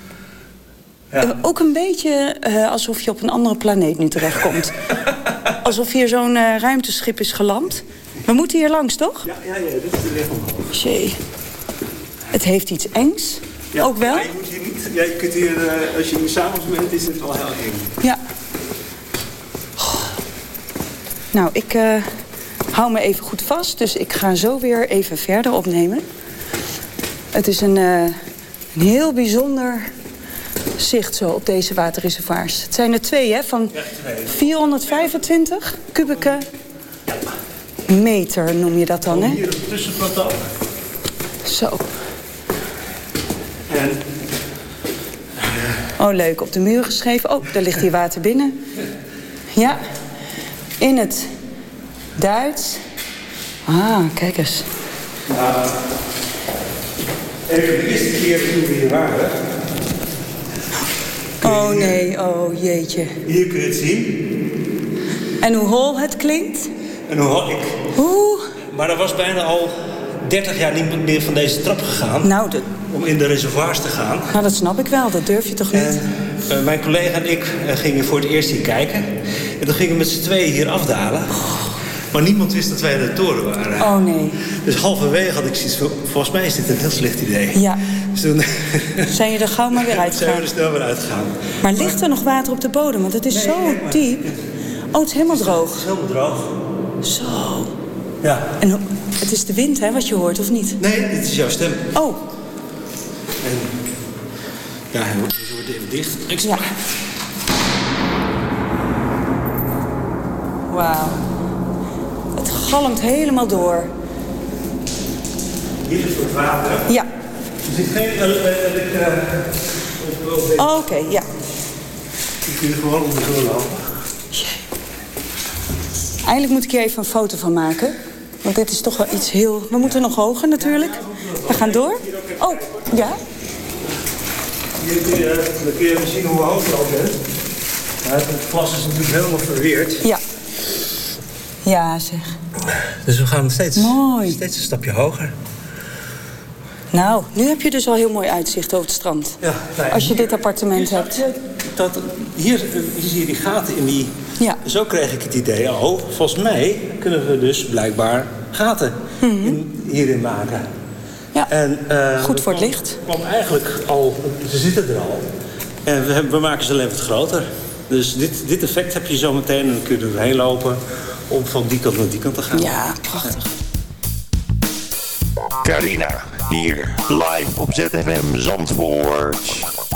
J: Eh, Ook een beetje eh, alsof je op een andere planeet nu terechtkomt. Alsof hier zo'n eh, ruimteschip is geland. We moeten hier langs, toch?
K: Ja, ja, ja, dit is de weg omhoog.
J: Jee. Het heeft iets engs.
K: Ja,
J: ook wel?
K: maar je moet hier niet, ja, je kunt hier, eh, als je hier s'avonds bent, is het wel heel eng.
J: Ja. Nou, ik eh, hou me even goed vast, dus ik ga zo weer even verder opnemen. Het is een, een heel bijzonder zicht zo op deze waterreservoirs. Het zijn er twee, hè, van 425 kubieke meter noem je dat dan, hè?
K: Hier tussenplateau.
J: Zo.
K: En
J: Oh, leuk. Op de muur geschreven. Oh, daar ligt hier water binnen. Ja. In het Duits. Ah, kijk eens.
K: nou, even de eerste keer toen we hier waren,
J: Oh nee, oh jeetje.
K: hier kun je het zien.
J: En hoe hol het klinkt?
K: En hoe had ik
J: Oeh.
K: Maar er was bijna al 30 jaar niet meer van deze trap gegaan.
J: Nou,
K: Om in de reservoirs te gaan.
J: nou, dat snap ik wel. Dat durf je toch niet?
K: En eh, mijn collega en ik eh, gingen voor het eerst hier kijken. En toen gingen we met z'n tweeën hier afdalen. Maar niemand wist dat wij in de toren waren.
J: Oh nee.
K: Dus halverwege had ik zoiets van, volgens mij is dit een heel slecht idee.
J: Ja.
K: Toen
J: Zijn je er gauw maar weer
K: zijn we
J: uitgegaan?
K: er snel weer uitgegaan.
J: Maar ligt er nog water op de bodem? Want het is zo diep. Oh, het is helemaal droog.
K: Het is helemaal droog.
J: Zo.
K: Ja.
J: En het is de wind, hè, wat je hoort, of niet?
K: Nee, dit is jouw stem.
J: Oh,
K: En, ja, hij wordt, hij wordt even dicht. Ik
J: ja. Wauw. Het galmt helemaal door.
K: Hier is het water.
J: Ja.
K: Er zit geen eh, eh, eh, eh, op, deze.
J: Oké, ja.
K: Je kunt er gewoon onderdoor lopen.
J: Eigenlijk moet ik hier even een foto van maken. Want dit is toch wel iets heel... We moeten nog hoger natuurlijk. We gaan door. Oh, ja?
K: Hier kun je, dan kun je even zien hoe hoog je al bent. Het glas is natuurlijk helemaal verweerd.
J: Ja. Ja, zeg.
K: Dus we gaan steeds,
J: Mooi.
K: steeds een stapje hoger.
J: Nou, nu heb je dus al heel mooi uitzicht over het strand.
K: Ja, nou
J: Als je
K: hier-
J: dit appartement hebt.
K: Dat, hier, eh, hier zie je die gaten in die...
J: Ja.
K: Zo kreeg ik het idee, oh, volgens mij kunnen we dus blijkbaar gaten in, hierin maken.
J: Mhm. Ja,
K: En, eh,
J: goed voor het
K: kwam-
J: licht.
K: kwam eigenlijk al, ze zitten er al. En we, hebben- we maken ze alleen wat groter. Dus dit, dit effect heb je zo meteen en dan kun je er doorheen lopen om van die kant naar die kant te gaan.
J: Ja, prachtig.
I: Carina, hier live op ZFM Zandvoort.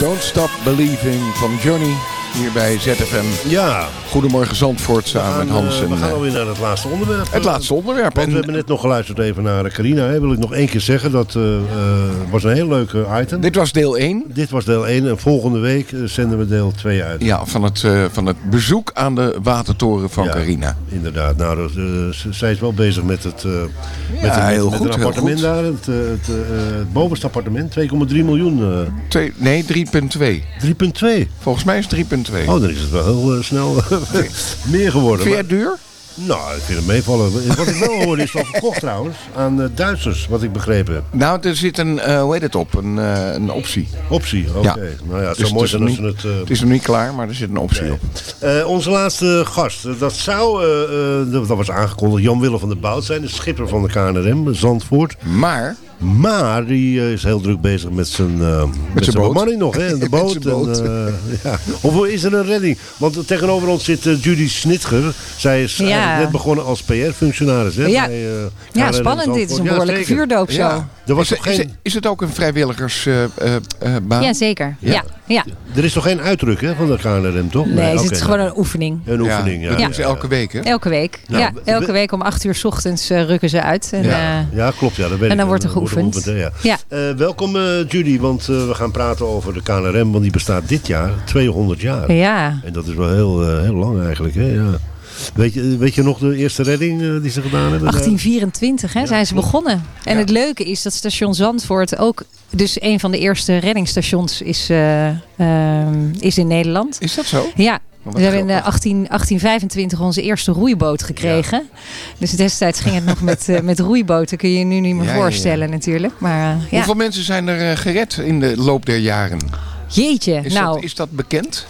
H: Don't Stop Believing
E: van Johnny hier bij ZFM.
F: Ja.
E: Goedemorgen Zandvoort samen met Hans.
F: Eh,
E: en,
F: we gaan
E: eh,
F: alweer naar het laatste onderwerp.
E: Het laatste onderwerp.
F: Want
E: en...
F: we hebben net nog geluisterd even naar eh, Carina. Hè. Wil ik nog één keer zeggen. Dat was een heel leuke item.
E: Dit was deel 1.
F: Dit was deel 1. En volgende week zenden we deel 2 uit.
E: Ja, van het, van het bezoek aan de watertoren van Carina.
F: Inderdaad. Nou, ze zij is wel bezig met het, ja, met een,
E: heel goed,
F: appartement daar. Het, het, het, bovenste appartement. 2,3 miljoen.
E: Twee, nee, 3,2.
F: 3,2.
E: Volgens mij is 3,2.
F: Oh, dan is het wel heel eh, snel eh, meer geworden.
E: Vind je duur?
F: Nou, ik vind het meevallen. Wat ik wel hoorde is wel verkocht trouwens aan eh, Duitsers, wat ik begrepen heb.
E: Nou, er zit een, hoe heet het op, een, een optie.
F: Optie, oké. Nou ja, het
E: dus
F: is mooi zijn als het...
E: het is nog niet klaar, maar er zit een optie op.
F: onze laatste gast, dat zou, dat was aangekondigd, Jan-Willem van der Bout zijn. De schipper van de KNRM, Zandvoort.
E: Maar...
F: Maar die is heel druk bezig met zijn, uh, met zijn bemanning nog, hè? De boot.
E: boot.
F: En, uh, ja. Of is er een redding? Want tegenover ons zit uh, Judy Snitger. Zij is
L: ja.
F: net begonnen als PR-functionaris. Hè?
L: Ja.
F: Bij,
L: ja, spannend. Dit is een behoorlijke vuurdoop zo.
E: Ja.
F: Er was
E: is,
F: geen...
E: is, het, is, het ook een vrijwilligersbaan?
L: ja, zeker. Ja. Ja.
F: Er is toch geen uitdruk hè, van de KNRM, toch?
L: Nee, nee het is gewoon een oefening.
F: Een oefening, ja.
E: Dat doen ze elke week, hè?
L: Elke week.
F: Nou,
L: ja, elke week om acht uur s ochtends uh, rukken ze uit. En,
F: ja.
L: Uh,
F: ja, klopt. Ja, dat weet
L: en dan
F: ik.
L: wordt er geoefend.
F: Wordt er geoefend
L: ja.
F: ja. Uh, welkom Judy, want we gaan praten over de KNRM. Want die bestaat dit jaar 200 jaar.
L: Ja.
F: En dat is wel heel, heel lang eigenlijk, hè? Ja. Weet je, weet je nog de eerste redding uh, die ze gedaan hebben?
L: 1824 hè, ja, zijn ze begonnen. En ja. het leuke is dat station Zandvoort ook dus een van de eerste reddingsstations is, uh, uh, is in Nederland.
E: Is dat zo?
L: Ja. We hebben in 18, 1825 onze eerste roeiboot gekregen. Ja. Dus destijds ging het nog met, uh, met roeiboten. Kun je je nu niet meer voorstellen natuurlijk. Maar,
E: Hoeveel mensen zijn er gered in de loop der jaren?
L: Jeetje.
E: Is,
L: nou,
E: dat, is dat bekend?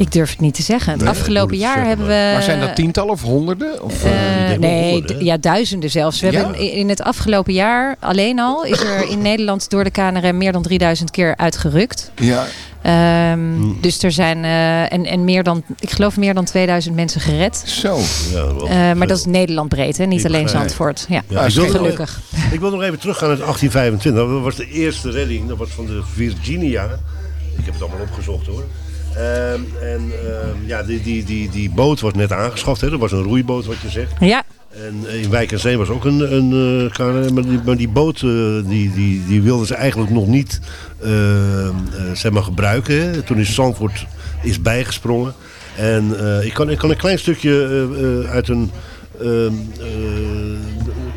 L: Ik durf het niet te zeggen. Het
F: Nee,
L: afgelopen jaar hebben we...
E: Maar zijn dat tientallen of honderden? Of,
L: Uh,
F: denk wel
L: nee,
F: honderden,
L: ja, duizenden zelfs. We
E: Ja?
L: hebben in in het afgelopen jaar alleen al is er in Nederland door de KNRM meer dan 3000 keer uitgerukt.
E: ja,
L: Ehm,
F: Hm.
L: Dus er zijn uh, en, en meer dan, ik geloof meer dan 2000 mensen gered.
E: zo.
F: Ja,
L: Uh, maar dat is Nederland breed, hè? niet
F: Ik
L: alleen. Zandvoort. Ja,
F: Ja, ik, nog,
L: gelukkig.
F: ik wil nog even teruggaan naar 1825. Dat was de eerste redding. Dat was van de Virginia. Ik heb het allemaal opgezocht hoor. Ehm, en ehm, ja, die, die, die, die boot was net aangeschaft. Hè. Dat was een roeiboot wat je zegt.
L: Ja,
F: En in Wijk en Zee was ook een, een eh, maar die, maar die boot eh, die, die, die wilden ze eigenlijk nog niet eh, eh, zeg maar gebruiken. Hè. Toen is Zandvoort is bijgesprongen. En eh, ik, kan, ik kan een klein stukje eh, eh, uit een...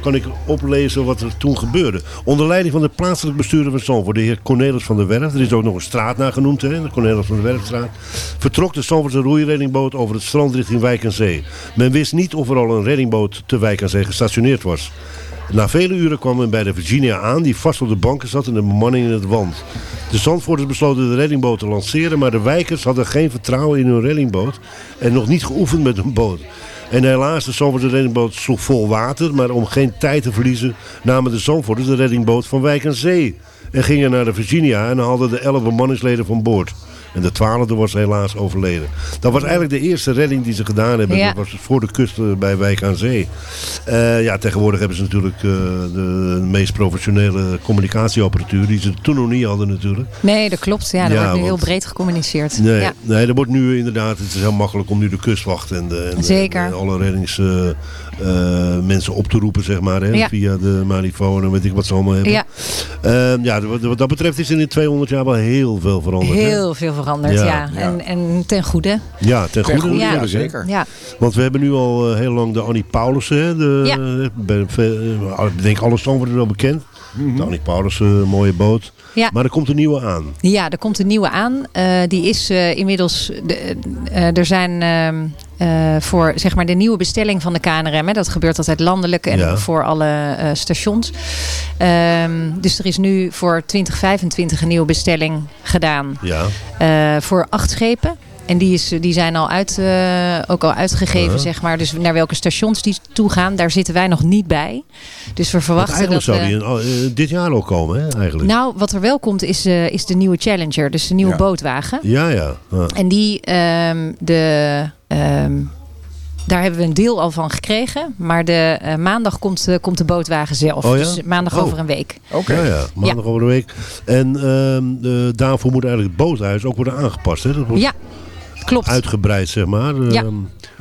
F: kan ik oplezen wat er toen gebeurde. Onder leiding van de plaatselijk bestuurder van Zandvoort, de heer Cornelis van der Werf, er is ook nog een straat naar genoemd, hè, de Cornelis van der Werfstraat, vertrok de Zandvoortse roeireddingboot over het strand richting Wijk en Zee. Men wist niet of er al een reddingboot te Wijk en Zee gestationeerd was. Na vele uren kwam men bij de Virginia aan, die vast op de banken zat en de bemanning in het wand. De Zandvoorters besloten de reddingboot te lanceren, maar de wijkers hadden geen vertrouwen in hun reddingboot en nog niet geoefend met hun boot. En helaas, de Zandvoortse reddingboot sloeg vol water, maar om geen tijd te verliezen namen de Zandvoorters de reddingboot van Wijk en Zee. En gingen naar de Virginia en haalden de elf bemanningsleden van boord. En de twaalfde was helaas overleden. Dat was eigenlijk de eerste redding die ze gedaan hebben.
L: Ja.
F: Dat was voor de kust eh, bij Wijk aan Zee. Eh, ja, tegenwoordig hebben ze natuurlijk eh, de meest professionele communicatieapparatuur. Die ze toen nog niet hadden natuurlijk.
L: nee, dat klopt. Ja, er
F: Ja,
L: wordt nu heel breed gecommuniceerd.
F: Nee,
L: Ja.
F: nee, er wordt nu inderdaad, het is heel makkelijk om nu de kustwacht en, de, en, de-
L: Zeker.
F: en alle reddingsmensen mensen op te roepen, zeg maar, hè, via de marifoon en weet ik wat ze allemaal hebben.
L: Ja.
F: Ehm, ja, wat, wat dat betreft is er in 200 jaar wel heel veel veranderd. hè?
L: Heel veel veranderd,
F: Ja,
L: ja.
F: ja.
L: En, en ten goede.
F: Ja, ten goede.
E: goede, zeker.
L: Ja.
F: Want we hebben nu al eh, heel lang de Annie Paulussen. Hè, de,
L: Ja.
F: ben, ve- eh, ik denk alle Stamforders wel bekend. De Annie Paulussen, een mooie boot.
L: Ja.
F: Maar er komt een nieuwe aan.
L: Ja, er komt een nieuwe aan. Eh, die is eh, inmiddels. De, eh, er zijn eh, voor zeg maar de nieuwe bestelling van de KNRM. Hè, dat gebeurt altijd landelijk en
F: Ja.
L: voor alle eh, stations. Ehm, dus er is nu voor 2025 een nieuwe bestelling gedaan.
F: Ja.
L: eh, voor acht schepen. En die, is, die zijn al uit, eh, ook al uitgegeven, zeg maar. Dus naar welke stations die toe gaan, daar zitten wij nog niet bij. Dus we
F: Want
L: verwachten
F: eigenlijk
L: dat
F: zou die in- oh, eh, dit jaar al komen, hè, eigenlijk.
L: Nou, wat er wel komt is, eh, is de nieuwe Challenger. Dus de nieuwe
E: Ja.
L: bootwagen.
F: Ja, ja.
L: En die, ehm, de, ehm, daar hebben we een deel al van gekregen. Maar de, eh, maandag komt, eh, komt de bootwagen zelf.
F: Oh ja?
L: Dus maandag
F: Oh.
L: over een week.
E: Oké.
F: Ja, ja, maandag over de week. En ehm, eh, daarvoor moet eigenlijk het boothuis ook worden aangepast. Hè? Dat wordt
L: Ja, klopt.
F: uitgebreid, zeg maar.
L: Ja.
F: Ehm,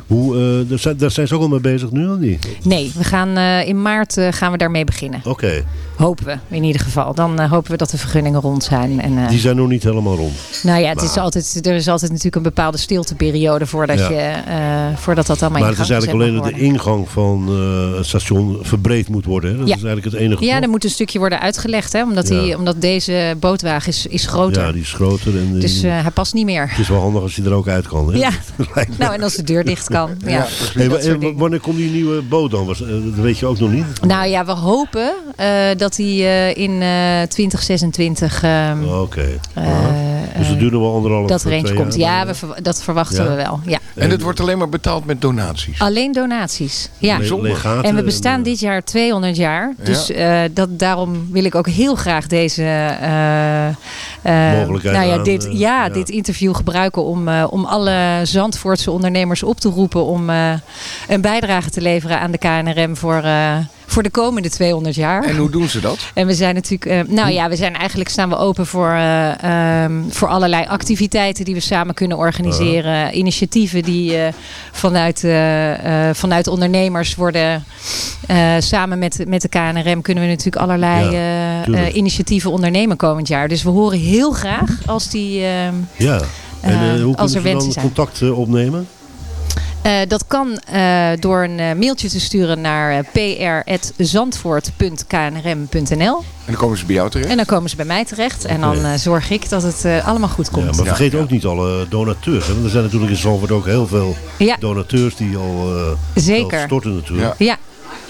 F: hoe, eh, daar, zijn, daar zijn ze ook al mee bezig nu, of niet?
L: Nee, we gaan, eh, in maart eh, gaan we daarmee beginnen.
F: Oké,
L: Hopen we in ieder geval. Dan eh, hopen we dat de vergunningen rond zijn. En, eh,
F: die zijn nog niet helemaal rond.
L: nou ja, het is altijd, er is altijd natuurlijk een bepaalde stilteperiode voordat,
F: Ja.
L: je, eh, voordat dat allemaal
F: Maar het is eigenlijk alleen dat de ingang van eh, het station verbreed moet worden. Hè? Dat
L: Ja.
F: is eigenlijk het enige.
L: Ja, er moet een stukje worden uitgelegd. Hè, omdat,
F: Ja.
L: die, omdat deze bootwagen is, is groter.
F: Ja, die is groter. En die-
L: Dus eh, hij past niet meer.
F: het is wel handig als hij er ook uit kan. Hè?
L: Ja. Nou, en als de deur dicht kan. Ja.
F: Hey,
L: dat
F: wanneer komt die nieuwe boot dan? Dat weet je ook nog niet?
L: Nou ja, we hopen eh, dat hij eh, in eh 2026 ehm,
F: Oké.
L: eh,
F: Dus het duurt nog wel anderhalf
L: dat er eentje
F: jaar,
L: komt. Ja,
F: eh?
L: we dat verwachten
F: Ja.
L: we wel. Ja.
E: En het wordt alleen maar betaald met donaties.
L: Alleen donaties. Ja.
E: Legaten
L: En we
E: en,
L: bestaan dit jaar 200 jaar. Dus eh, dat, daarom wil ik ook heel graag deze eh, eh,
F: Mogelijkheid
L: nou ja,
F: aan,
L: dit,
F: eh,
L: ja,
F: ja.
L: dit interview gebruiken om, eh, om alle Zandvoortse ondernemers op te roepen om eh, een bijdrage te leveren aan de KNRM voor, eh, voor de komende 200 jaar.
E: En hoe doen ze dat?
L: En we zijn natuurlijk, eh, nou ja, we zijn eigenlijk staan we open voor, eh, ehm, voor allerlei activiteiten die we samen kunnen organiseren. Initiatieven die eh, vanuit, eh, eh, vanuit ondernemers worden. eh, samen met, met de KNRM kunnen we natuurlijk allerlei
F: Ja,
L: eh, eh, initiatieven ondernemen komend jaar. Dus we horen heel graag als die. ehm,
F: Ja. En
L: eh,
F: eh, hoe
L: als
F: kunnen
L: er
F: ze dan contact eh, opnemen?
L: Eh, dat kan eh, door een mailtje te sturen naar pr.zandvoort.knrm.nl.
E: En dan komen ze bij jou terecht?
L: En dan komen ze bij mij terecht. En dan zorg ik dat het allemaal goed komt.
F: Ja, maar vergeet ook niet alle donateurs. Hè? Want er zijn natuurlijk in Zandvoort ook heel veel
L: Ja.
F: donateurs die al eh,
L: Zeker.
F: storten natuurlijk.
L: Ja,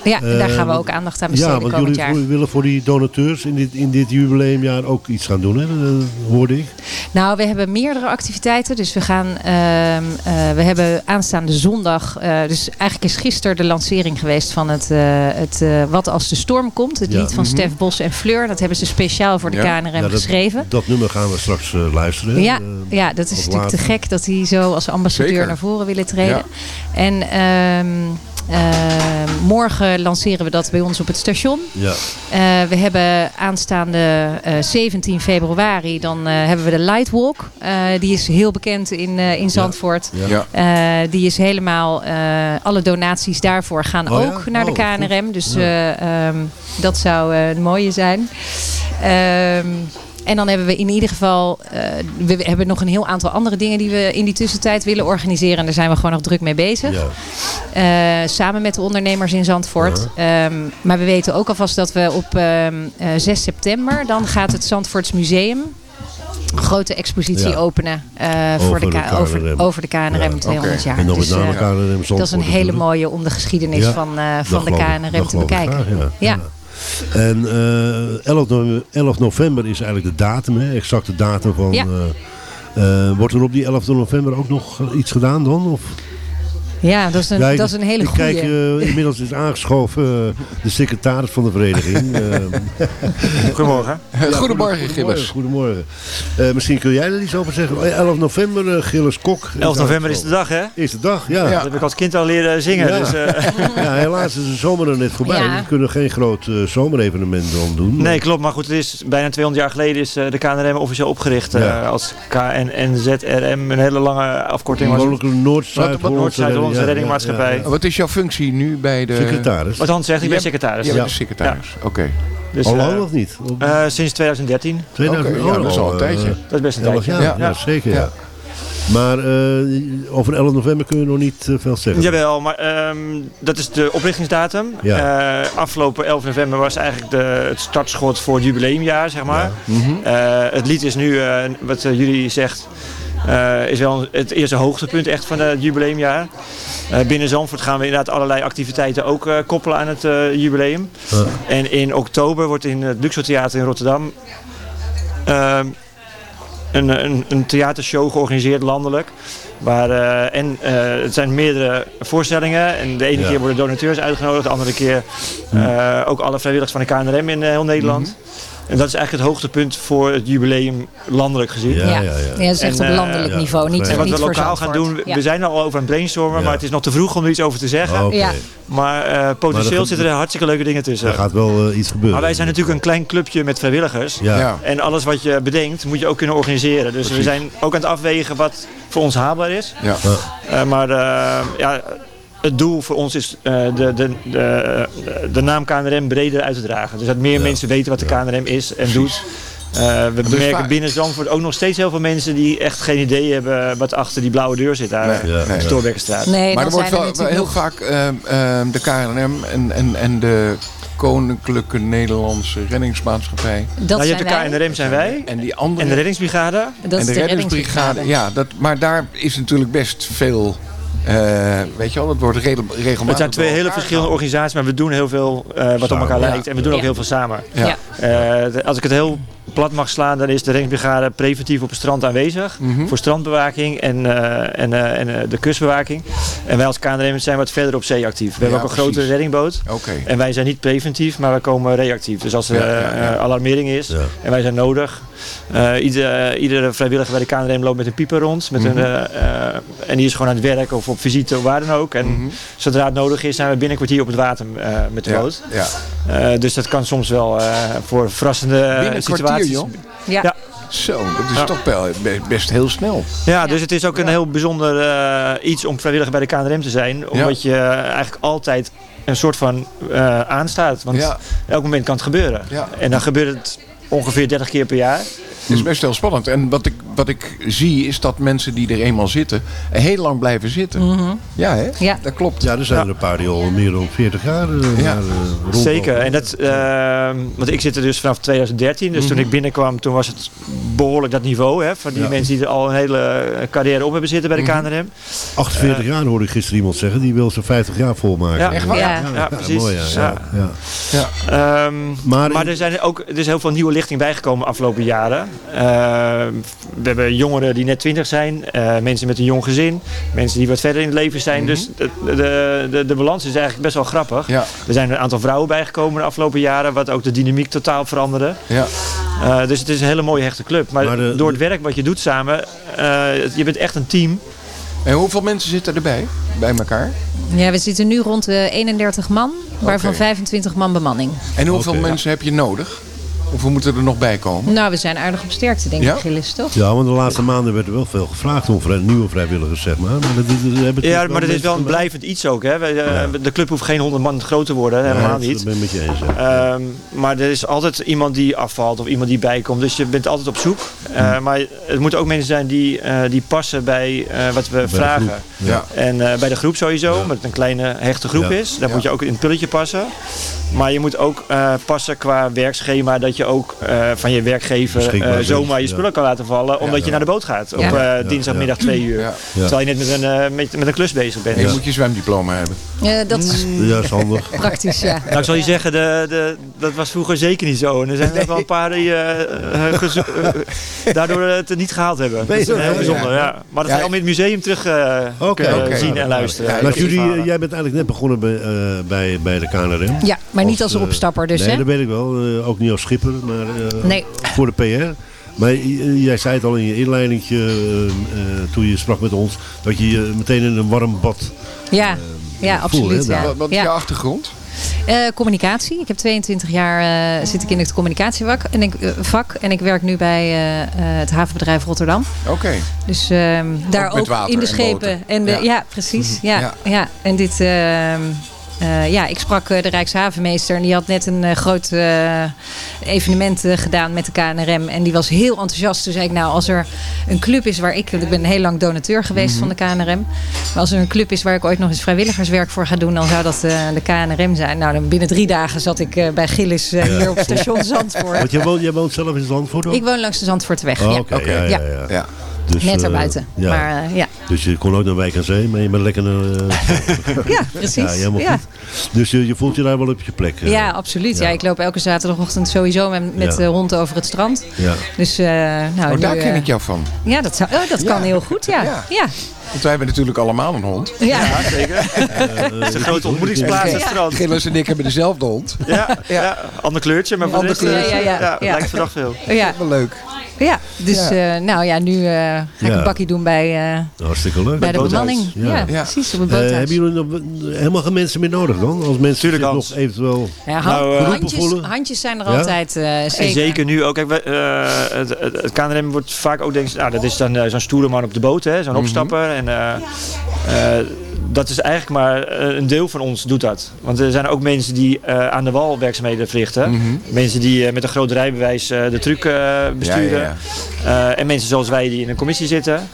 L: ja daar
F: Eh,
L: gaan we
F: want-
L: ook aandacht aan besteden
F: Ja, want
L: komend
F: jullie
L: jaar.
F: willen voor die donateurs in dit, in dit jubileumjaar ook iets gaan doen, hè? Dat hoorde ik.
L: Nou, we hebben meerdere activiteiten. Dus we gaan, ehm, eh, we hebben aanstaande zondag, eh, dus eigenlijk is gisteren de lancering geweest van het, eh, het eh, Wat als de storm komt. Het
F: Ja.
L: lied van
F: Mhm.
L: Stef Bos en Fleur. Dat hebben ze speciaal voor de KNRM
F: Ja, dat,
L: geschreven.
F: Dat nummer gaan we straks eh, luisteren.
L: Ja,
F: Eh,
L: ja, dat is natuurlijk te gek dat die zo als ambassadeur
F: Zeker.
L: naar voren willen treden.
F: Ja.
L: En ehm, ehm, morgen lanceren we dat bij ons op het station.
F: Ja.
L: Eh, we hebben aanstaande eh, 17 februari, dan eh, hebben we de Lightwalk. Eh, die is heel bekend in, eh, in Zandvoort.
E: Ja.
L: Eh, die is helemaal, eh, alle donaties daarvoor gaan
E: Oh ja?
L: ook naar de
E: Oh,
L: KNRM. Dus eh, ehm, dat zou eh, een mooie zijn. Ehm, en dan hebben we in ieder geval, eh, we hebben nog een heel aantal andere dingen die we in die tussentijd willen organiseren. En daar zijn we gewoon nog druk mee bezig. Eh, samen met de ondernemers in Zandvoort. Ehm, maar we weten ook alvast dat we op ehm, eh, 6 september, dan gaat het Zandvoorts Museum een grote expositie
F: Ja.
L: openen eh,
F: Over
L: voor de,
F: de
L: K- over,
F: KNRM.
L: over de KNRM
F: Ja.
L: 200
F: Oké.
L: jaar.
F: En dan
L: Dus,
F: KNRM
L: dat is een hele mooie om de geschiedenis
F: Ja.
L: van, van de
F: ik.
L: KNRM te bekijken.
F: graag, ja. En eh 11, no- 11 november is eigenlijk de datum, hè? exacte datum van...
L: Ja.
F: eh, eh, wordt er op die 11 november ook nog iets gedaan dan? Of?
L: Ja, dat is een, dat is een hele
F: ik
L: goede.
F: kijk, eh, inmiddels is aangeschoven eh, de secretaris van de vereniging. eh.
M: Goedemorgen.
F: Ja,
E: Goedemorgen, Gilles.
F: Goedemorgen. Eh, misschien kun jij er iets over zeggen. Eh, 11 november, Gilles Kok.
M: 11 november is de dag, hè?
F: Is de dag, ja.
M: Dat heb ik als kind al leren zingen.
F: Ja.
M: Dus, eh,
F: ja, helaas is de zomer er net voorbij.
M: Ja.
F: We kunnen geen groot zomerevenement dan doen.
M: Nee, klopt. Maar goed, het is bijna 200 jaar geleden is de KNRM officieel opgericht.
F: Ja.
M: als KNNZRM. Een hele lange afkorting.
F: Mogelijk Noord-Zuid-Hollandse
M: Noord-Zuid-Hollandse
F: ja,
M: Reddingmaatschappij.
E: Oh, Wat is jouw functie nu bij de...
F: Secretaris.
M: Wat Hans zegt, ik ben secretaris.
E: Bent
M: Ja.
E: secretaris, oké.
M: Dus,
F: Al
M: eh,
F: lang of niet?
M: Eh, sinds 2013.
F: 2000,
E: Oké, ja, dat is al een
F: eh,
E: tijdje.
M: Dat is best een
F: 11
M: tijdje.
F: jaar,
M: Ja.
F: ja, zeker ja.
M: Ja.
F: Maar eh, over 11 november kun je nog niet eh, veel zeggen.
M: Jawel, maar ehm, dat is de oprichtingsdatum.
F: Ja.
M: Eh, afgelopen 11 november was eigenlijk de, het startschot voor het jubileumjaar, zeg maar.
F: Mhm.
M: Eh, het lied is nu, eh, wat eh, jullie zegt, eh, is wel het eerste hoogtepunt echt van het jubileumjaar. Eh, binnen Zandvoort gaan we inderdaad allerlei activiteiten ook eh, koppelen aan het jubileum. En in oktober wordt in het Luxor Theater in Rotterdam ehm, een, een, een theatershow georganiseerd landelijk. Waar, en het zijn meerdere voorstellingen. En de ene
F: Ja.
M: keer worden donateurs uitgenodigd, de andere keer ook alle vrijwilligers van de KNRM in heel Nederland. En dat is eigenlijk het hoogtepunt voor het jubileum landelijk gezien.
L: Ja, ja, ja. Ja, dat is echt op
M: eh,
L: landelijk niveau, niet-
M: En wat
L: niet
M: we lokaal gaan doen,
L: Ja.
M: we zijn er al over aan het brainstormen,
F: Ja.
M: maar het is nog te vroeg om er iets over te zeggen.
F: Oké. Ja.
M: Maar eh, potentieel zitten er hartstikke leuke dingen tussen.
F: Er gaat wel eh, iets gebeuren.
M: Maar wij zijn natuurlijk een klein clubje met vrijwilligers.
F: Ja. Ja.
M: En alles wat je bedenkt moet je ook kunnen organiseren. Dus we zijn ook aan het afwegen wat voor ons haalbaar is.
E: Ja.
M: Eh, maar eh, ja, het doel voor ons is eh, de, de, de, de naam KNRM breder uit te dragen. Dus dat meer mensen weten wat de KNRM is en doet. Eh, we bemerken
E: vaak-
M: binnen Zandvoort ook nog steeds heel veel mensen die echt geen idee hebben wat achter die blauwe deur zit daar.
E: Nee,
M: op de
E: nee.
M: Stoorbekkenstraat.
L: Nee,
E: maar er wordt
L: zijn er
E: wel, heel
L: nog-
E: vaak ehm, ehm, de KNRM en, en, en de Koninklijke Nederlandse Reddingsmaatschappij.
L: Dat
M: Nou, je
L: zijn
M: hebt de
L: wij.
M: KNRM zijn wij.
E: En die andere.
M: En de reddingsbrigade.
L: Dat
E: en
L: is
E: de
L: de
E: reddingsbrigade.
L: reddingsbrigade.
E: Ja, dat, maar daar is natuurlijk best veel Eh, weet je wel, dat wordt regel- regelmatig...
M: Het zijn twee hele verschillende organisaties, maar we doen heel veel eh, wat op elkaar lijkt. En we doen ook heel veel samen.
E: Ja.
M: Eh, als ik het heel plat mag slaan, dan is de reddingsbrigade preventief op het strand aanwezig.
E: Mhm.
M: Voor strandbewaking en, eh, en, eh, en eh, de kustbewaking. En wij als KNRM zijn wat verder op zee actief. We hebben ook een
E: precies.
M: grotere reddingboot.
E: Oké.
M: En wij zijn niet preventief, maar wij komen reactief. Dus als er
E: Ja,
M: alarmering is en wij zijn nodig. eh, ieder, iedere vrijwilliger bij de KNRM loopt met een pieper rond. Met
E: Mhm.
M: een, eh, en die is gewoon aan het werk of op visite of waar dan ook. En
E: Mhm.
M: zodra het nodig is, zijn we binnen een kwartier op het water met de boot.
E: ja.
M: Dus dat kan soms wel voor verrassende situaties.
E: Kwartier, joh?
L: Ja.
M: ja.
E: Zo, dat is
M: Ja.
E: toch wel be- best heel snel.
M: Ja, dus het is ook een heel bijzonder eh, iets om vrijwilliger bij de KNRM te zijn. Omdat je eigenlijk altijd een soort van eh, aanstaat. Want
E: Ja.
M: elk moment kan het gebeuren.
E: Ja.
M: En dan gebeurt het ongeveer 30 keer per jaar.
E: Het is best heel spannend. En wat ik, wat ik zie is dat mensen die er eenmaal zitten, heel lang blijven zitten.
L: Mhm.
E: Ja, hè?
L: Ja.
E: Dat klopt.
F: Ja, er zijn er een paar die al meer dan 40 jaar eh,
E: Ja.
F: eh.
M: Zeker. En dat, ehm, want ik zit er dus vanaf 2013. Dus toen
E: Mhm.
M: ik binnenkwam, toen was het behoorlijk dat niveau. Hè, van die
F: Ja.
M: mensen die er al een hele carrière op hebben zitten bij de
E: Mhm.
M: KNRM.
F: 48 jaar hoorde ik gisteren iemand zeggen, die wil ze 50 jaar volmaken.
M: Ja, Echt waar? ja. Ja, precies.
F: mooi, ja.
M: Ja.
F: ja. ja.
M: Ehm,
F: Maar
M: maar
F: in-
M: er, zijn ook, er is heel veel nieuwe lichting bijgekomen de afgelopen jaren. Ehm, we hebben jongeren die net 20 zijn, eh, mensen met een jong gezin, mensen die wat verder in het leven zijn. Dus de, de, de, de balans is eigenlijk best wel grappig.
E: Ja.
M: Er zijn een aantal vrouwen bijgekomen de afgelopen jaren, wat ook de dynamiek totaal veranderde.
E: Ja.
M: Eh, dus het is een hele mooie hechte club. Maar,
F: Maar de-
M: door het werk wat je doet samen, eh, je bent echt een team.
E: En hoeveel mensen zitten erbij? Bij elkaar?
L: Ja, we zitten nu rond de 31 man, waarvan
E: Oké.
L: 25 man bemanning.
E: En hoeveel mensen heb je nodig? Hoeveel moeten er nog bij komen?
L: Nou, we zijn aardig op sterkte, denk
E: Ja?
L: ik, Gilles, toch?
F: Ja, want de laatste maanden werd er wel veel gevraagd om nieuwe vrijwilligers, zeg maar. maar dat, dat- dat hebben
M: Ja, maar dat is wel een blijvend iets ook. Hè. Eh, De club hoeft geen 100 man groot te worden, helemaal
F: Ja,
M: niet.
F: Dat ben ik met je eens. ja.
M: Ehm, maar er is altijd iemand die afvalt of iemand die bijkomt. Dus je bent altijd op zoek. Eh,
F: Hm.
M: Maar het moeten ook mensen zijn die, eh, die passen bij eh, wat we vragen.
F: ja.
M: En eh, bij de groep sowieso, omdat het een kleine hechte groep
F: Ja.
M: is. Daar
E: Ja.
M: moet je ook in het pulletje passen. Maar je moet ook eh, passen qua werkschema. Dat je ook eh, van je werkgever eh, zomaar je
F: ja.
M: spullen kan laten vallen. Omdat
E: Ja.
M: je naar de boot gaat op
L: Ja.
M: eh, dinsdagmiddag twee uur.
E: Ja.
M: Terwijl je net met een, eh, met, met een klus bezig bent.
E: En je moet je zwemdiploma hebben.
L: Eh, dat is
F: Ja, is handig.
L: praktisch, ja.
M: Nou, ik zal je zeggen, de, de, dat was vroeger zeker niet zo. En er zijn er wel een paar die daardoor het niet gehaald hebben. Dat is
F: Nee,
M: heel
F: ja,
M: bijzonder,
E: ja.
M: ja. Maar dat
E: Ja.
M: ga je allemaal in het museum terug eh, zien en luisteren.
E: Ja,
F: Maar jullie, jij bent eigenlijk net begonnen bij, eh, bij, bij de KNRM.
L: Ja, maar niet als opstapper dus,
F: nee,
L: hè?
F: dat weet ik wel. Eh, ook niet als schipper, maar eh,
L: Nee.
F: voor de PR. Maar jij zei het al in je inleidingje, eh, eh, toen je sprak met ons, dat je je meteen in een warm bad...
L: Ja, ja
F: voel,
L: absoluut.
F: hè,
L: Ja.
E: Wat, wat is
L: Ja.
E: je achtergrond?
L: Eh, communicatie. Ik heb 22 jaar eh, zit ik in het communicatievak en ik, vak en ik werk nu bij eh, eh, het havenbedrijf Rotterdam.
E: Oké.
L: Dus ehm, daar ook, in de
E: en
L: schepen. En de,
E: Ja.
L: ja. precies. Ja,
E: Ja.
L: ja. En dit, eh, ja, ik sprak eh, de Rijkshavenmeester en die had net een eh, groot eh, evenement gedaan met de KNRM. En die was heel enthousiast. Toen zei ik, nou, als er een club is waar ik, ik ben heel lang donateur geweest van de KNRM. Maar als er een club is waar ik ooit nog eens vrijwilligerswerk voor ga doen, dan zou dat eh, de KNRM zijn. Nou, dan binnen drie dagen zat ik eh, bij Gillis eh, hier op station Zandvoort.
F: Want jij woont, jij woont zelf in Zandvoort ook?
L: Ik woon langs de Zandvoorteweg.
F: Oh,
L: ja.
F: Oké, ja, ja, ja.
E: Ja.
F: Dus,
L: Net erbuiten.
F: ja.
L: Maar eh, ja.
F: Dus je kon ook naar Wijk aan Zee, maar je bent lekker naar... eh,
L: ja, precies.
F: ja, helemaal
L: Ja.
F: goed. Dus je, je voelt je daar wel op je plek. eh.
L: Ja, absoluut. Ja. ik loop elke zaterdagochtend sowieso met, met
F: Ja.
L: de hond over het strand.
F: Ja.
L: Dus, eh, nou,
E: Oh, daar
L: nu,
E: ken ik jou van.
L: Ja, dat, zou, oh, dat
E: Ja.
L: kan heel goed, ja.
E: Ja.
L: Ja.
E: Want wij hebben natuurlijk allemaal een hond.
L: Ja.
M: Ja, zeker. Het is een grote ontmoetingsplaats, het strand.
E: Gilles en ik hebben dezelfde hond.
M: Ja, ja. ander kleurtje, maar
E: Ander kleurtje.
L: Ja, ja, ja.
M: ja,
L: Ja.
M: lijkt verdacht veel.
L: Ja.
E: Wel leuk.
L: Ja, dus
E: Ja.
L: eh, nou ja, nu eh, ga ik
F: Ja.
L: een bakkie doen bij, eh,
F: Hartstikke leuk.
L: bij de bemanning. Ja,
F: Ja.
E: Ja.
L: precies, op het
F: Eh,
L: boothuis.
F: hebben jullie nog helemaal geen mensen meer nodig dan? Als mensen
M: Tuurlijk,
F: zich nog eventueel...
L: ja, hand-
M: Nou,
L: handjes,
F: voelen.
L: handjes zijn er
F: Ja?
L: altijd, eh, zeker.
M: En zeker nu ook. Kijk, we, eh, het, het, het KNRM wordt vaak ook denkt, nou, dat is dan zo'n stoere man op de boot, hè, zo'n opstapper. En eh, eh, dat is eigenlijk maar eh, een deel van ons doet dat. Want er zijn ook mensen die eh, aan de wal werkzaamheden verrichten.
E: Mhm.
M: Mensen die eh, met een groot rijbewijs de truck besturen.
E: Ja, ja,
M: en mensen zoals wij die in een commissie zitten.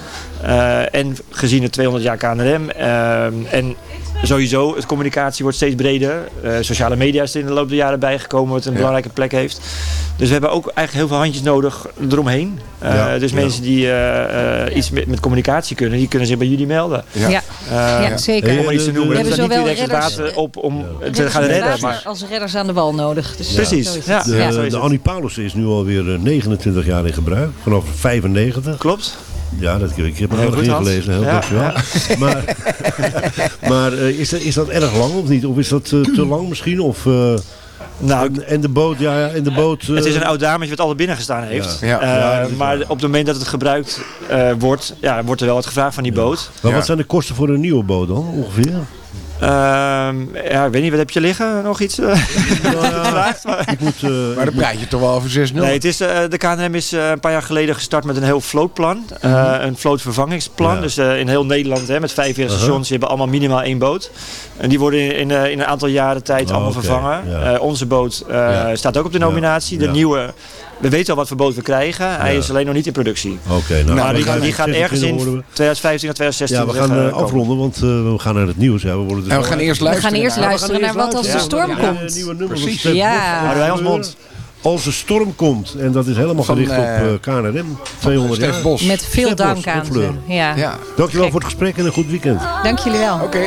M: En gezien het 200 jaar KNRM. eh, en sowieso, het communicatie wordt steeds breder. Eh, sociale media is er in de loop der jaren bijgekomen, wat een belangrijke plek heeft. Dus we hebben ook eigenlijk heel veel handjes nodig eromheen. Eh,
L: Ja,
M: dus
L: ja.
M: mensen die eh, eh, iets met, met communicatie kunnen, die kunnen zich bij jullie melden.
L: Ja. Zeker.
M: Om maar iets te noemen.
L: We hebben
M: zijn niet
L: zowel
M: direct
L: redders-
M: resultaten op om te
L: Redders
M: gaan
L: aan
M: redden. Maar
L: als redders aan de wal nodig. Dus
M: Precies.
F: De, de. Annie Paulus is nu alweer eh, 29 jaar in gebruik. Vanaf 95.
M: Klopt.
F: Ja, dat, ik heb het
M: Heel goed,
F: ingelezen. Heel
M: Ja,
F: dankjewel.
M: ja.
F: Maar, maar eh, is, dat, is dat erg lang of niet? Of is dat eh, te lang misschien? Of, eh, en, en de boot, ja, ja en de boot...
M: Het is een oud dametje wat altijd binnen gestaan heeft.
F: Ja. Ja.
M: Eh,
F: Ja, dat is
M: maar op het moment dat het gebruikt eh, wordt, ja, wordt er wel wat gevraagd van die boot.
F: Maar wat zijn de kosten voor een nieuwe boot dan, ongeveer?
M: Ehm, ja, ik weet niet, wat heb je liggen? Nog iets eh, gevraagd? Maar,
F: Ik moet, eh,
E: Maar dan praat je toch wel over 6-0.
M: Nee, het is, eh, de KNRM is eh, een paar jaar geleden gestart met een heel vlootplan. eh,
E: Mhm.
M: Een vlootvervangingsplan.
E: Ja.
M: Dus eh, in heel Nederland hè, met 45
E: Uh-huh.
M: stations. Die hebben allemaal minimaal één boot. En die worden in, in, eh, in een aantal jaren tijd
F: Oh,
M: allemaal vervangen.
F: ja.
M: Eh, onze boot eh,
F: Ja.
M: staat ook op de nominatie. De
F: Ja.
M: nieuwe, we weten al wat voor boot we krijgen. Hij
F: Ja.
M: is alleen nog niet in productie.
F: Oké, nou,
M: maar
F: we
M: die,
F: gaan-
M: die gaat
F: 26
M: ergens in
F: horen we.
M: 2015 of 2016
F: Ja, we gaan
M: eh,
F: eh, afronden, want eh, we gaan naar het nieuws. Ja, we worden dus
E: En we gaan eerst
L: We gaan
E: luisteren.
L: eerst
E: naar-
L: luisteren naar wat als de
F: Ja,
L: storm
F: ja,
L: komt.
F: nieuwe van
E: Precies.
L: Ja.
M: Houden wij ons mond.
F: Als de storm komt, en dat is helemaal
E: Van,
F: gericht op eh, KNRM, 200
E: Stef
F: jaar.
E: Bos.
L: Met veel dank aan. Ja.
E: Ja,
F: Dankjewel voor het gesprek en een goed weekend.
L: Dank jullie wel.
E: oké.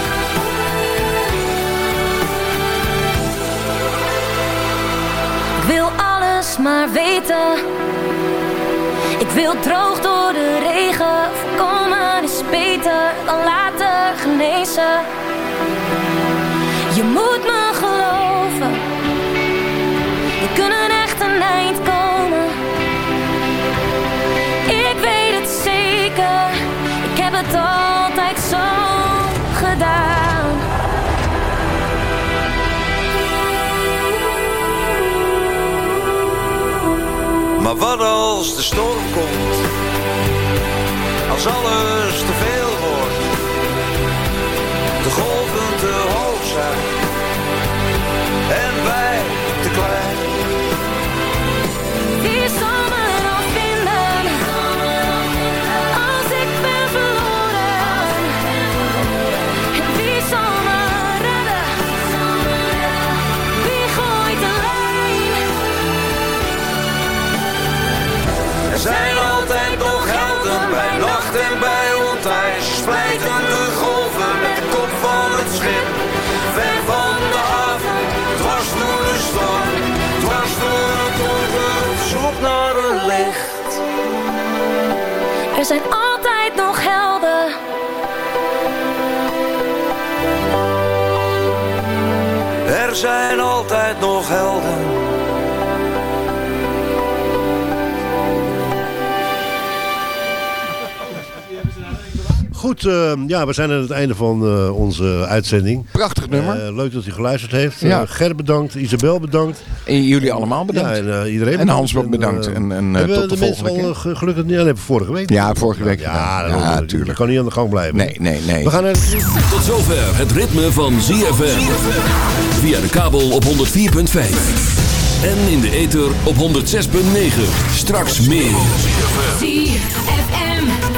N: Maar weten. Ik wil droog door de regen. Voorkomen is beter dan laten genezen. Je moet me geloven. We kunnen echt een eind komen. Ik weet het zeker. Ik heb het altijd
O: Maar wat als de storm komt? Als alles te veel wordt, de golven te hoog zijn en schip. Ver van de haven, dwars door de storm. Dwars door het donker, zoek naar een licht.
N: Er zijn altijd nog helden.
O: Er zijn altijd nog helden.
F: Goed, eh, ja, we zijn aan het einde van eh, onze uitzending.
E: Prachtig nummer.
F: Eh, leuk dat u geluisterd heeft.
E: Ja.
F: Eh, Ger bedankt, Isabel bedankt.
E: En jullie allemaal bedankt.
F: Ja, en eh, iedereen
E: En Hans ook
F: En,
E: bedankt. En, en eh,
F: hebben
E: tot de volgende
F: al
E: keer.
F: eh, ge- gelukkig niet? Hebben vorige week.
E: Ja, vorige week.
F: Ja, daarom.
E: ja,
F: kan niet aan de gang blijven.
E: Nee, nee, nee.
F: We gaan naar het...
P: Tot zover het ritme van ZFM. Via de kabel op 104.5. En in de ether op 106.9. Straks meer.
N: ZFM.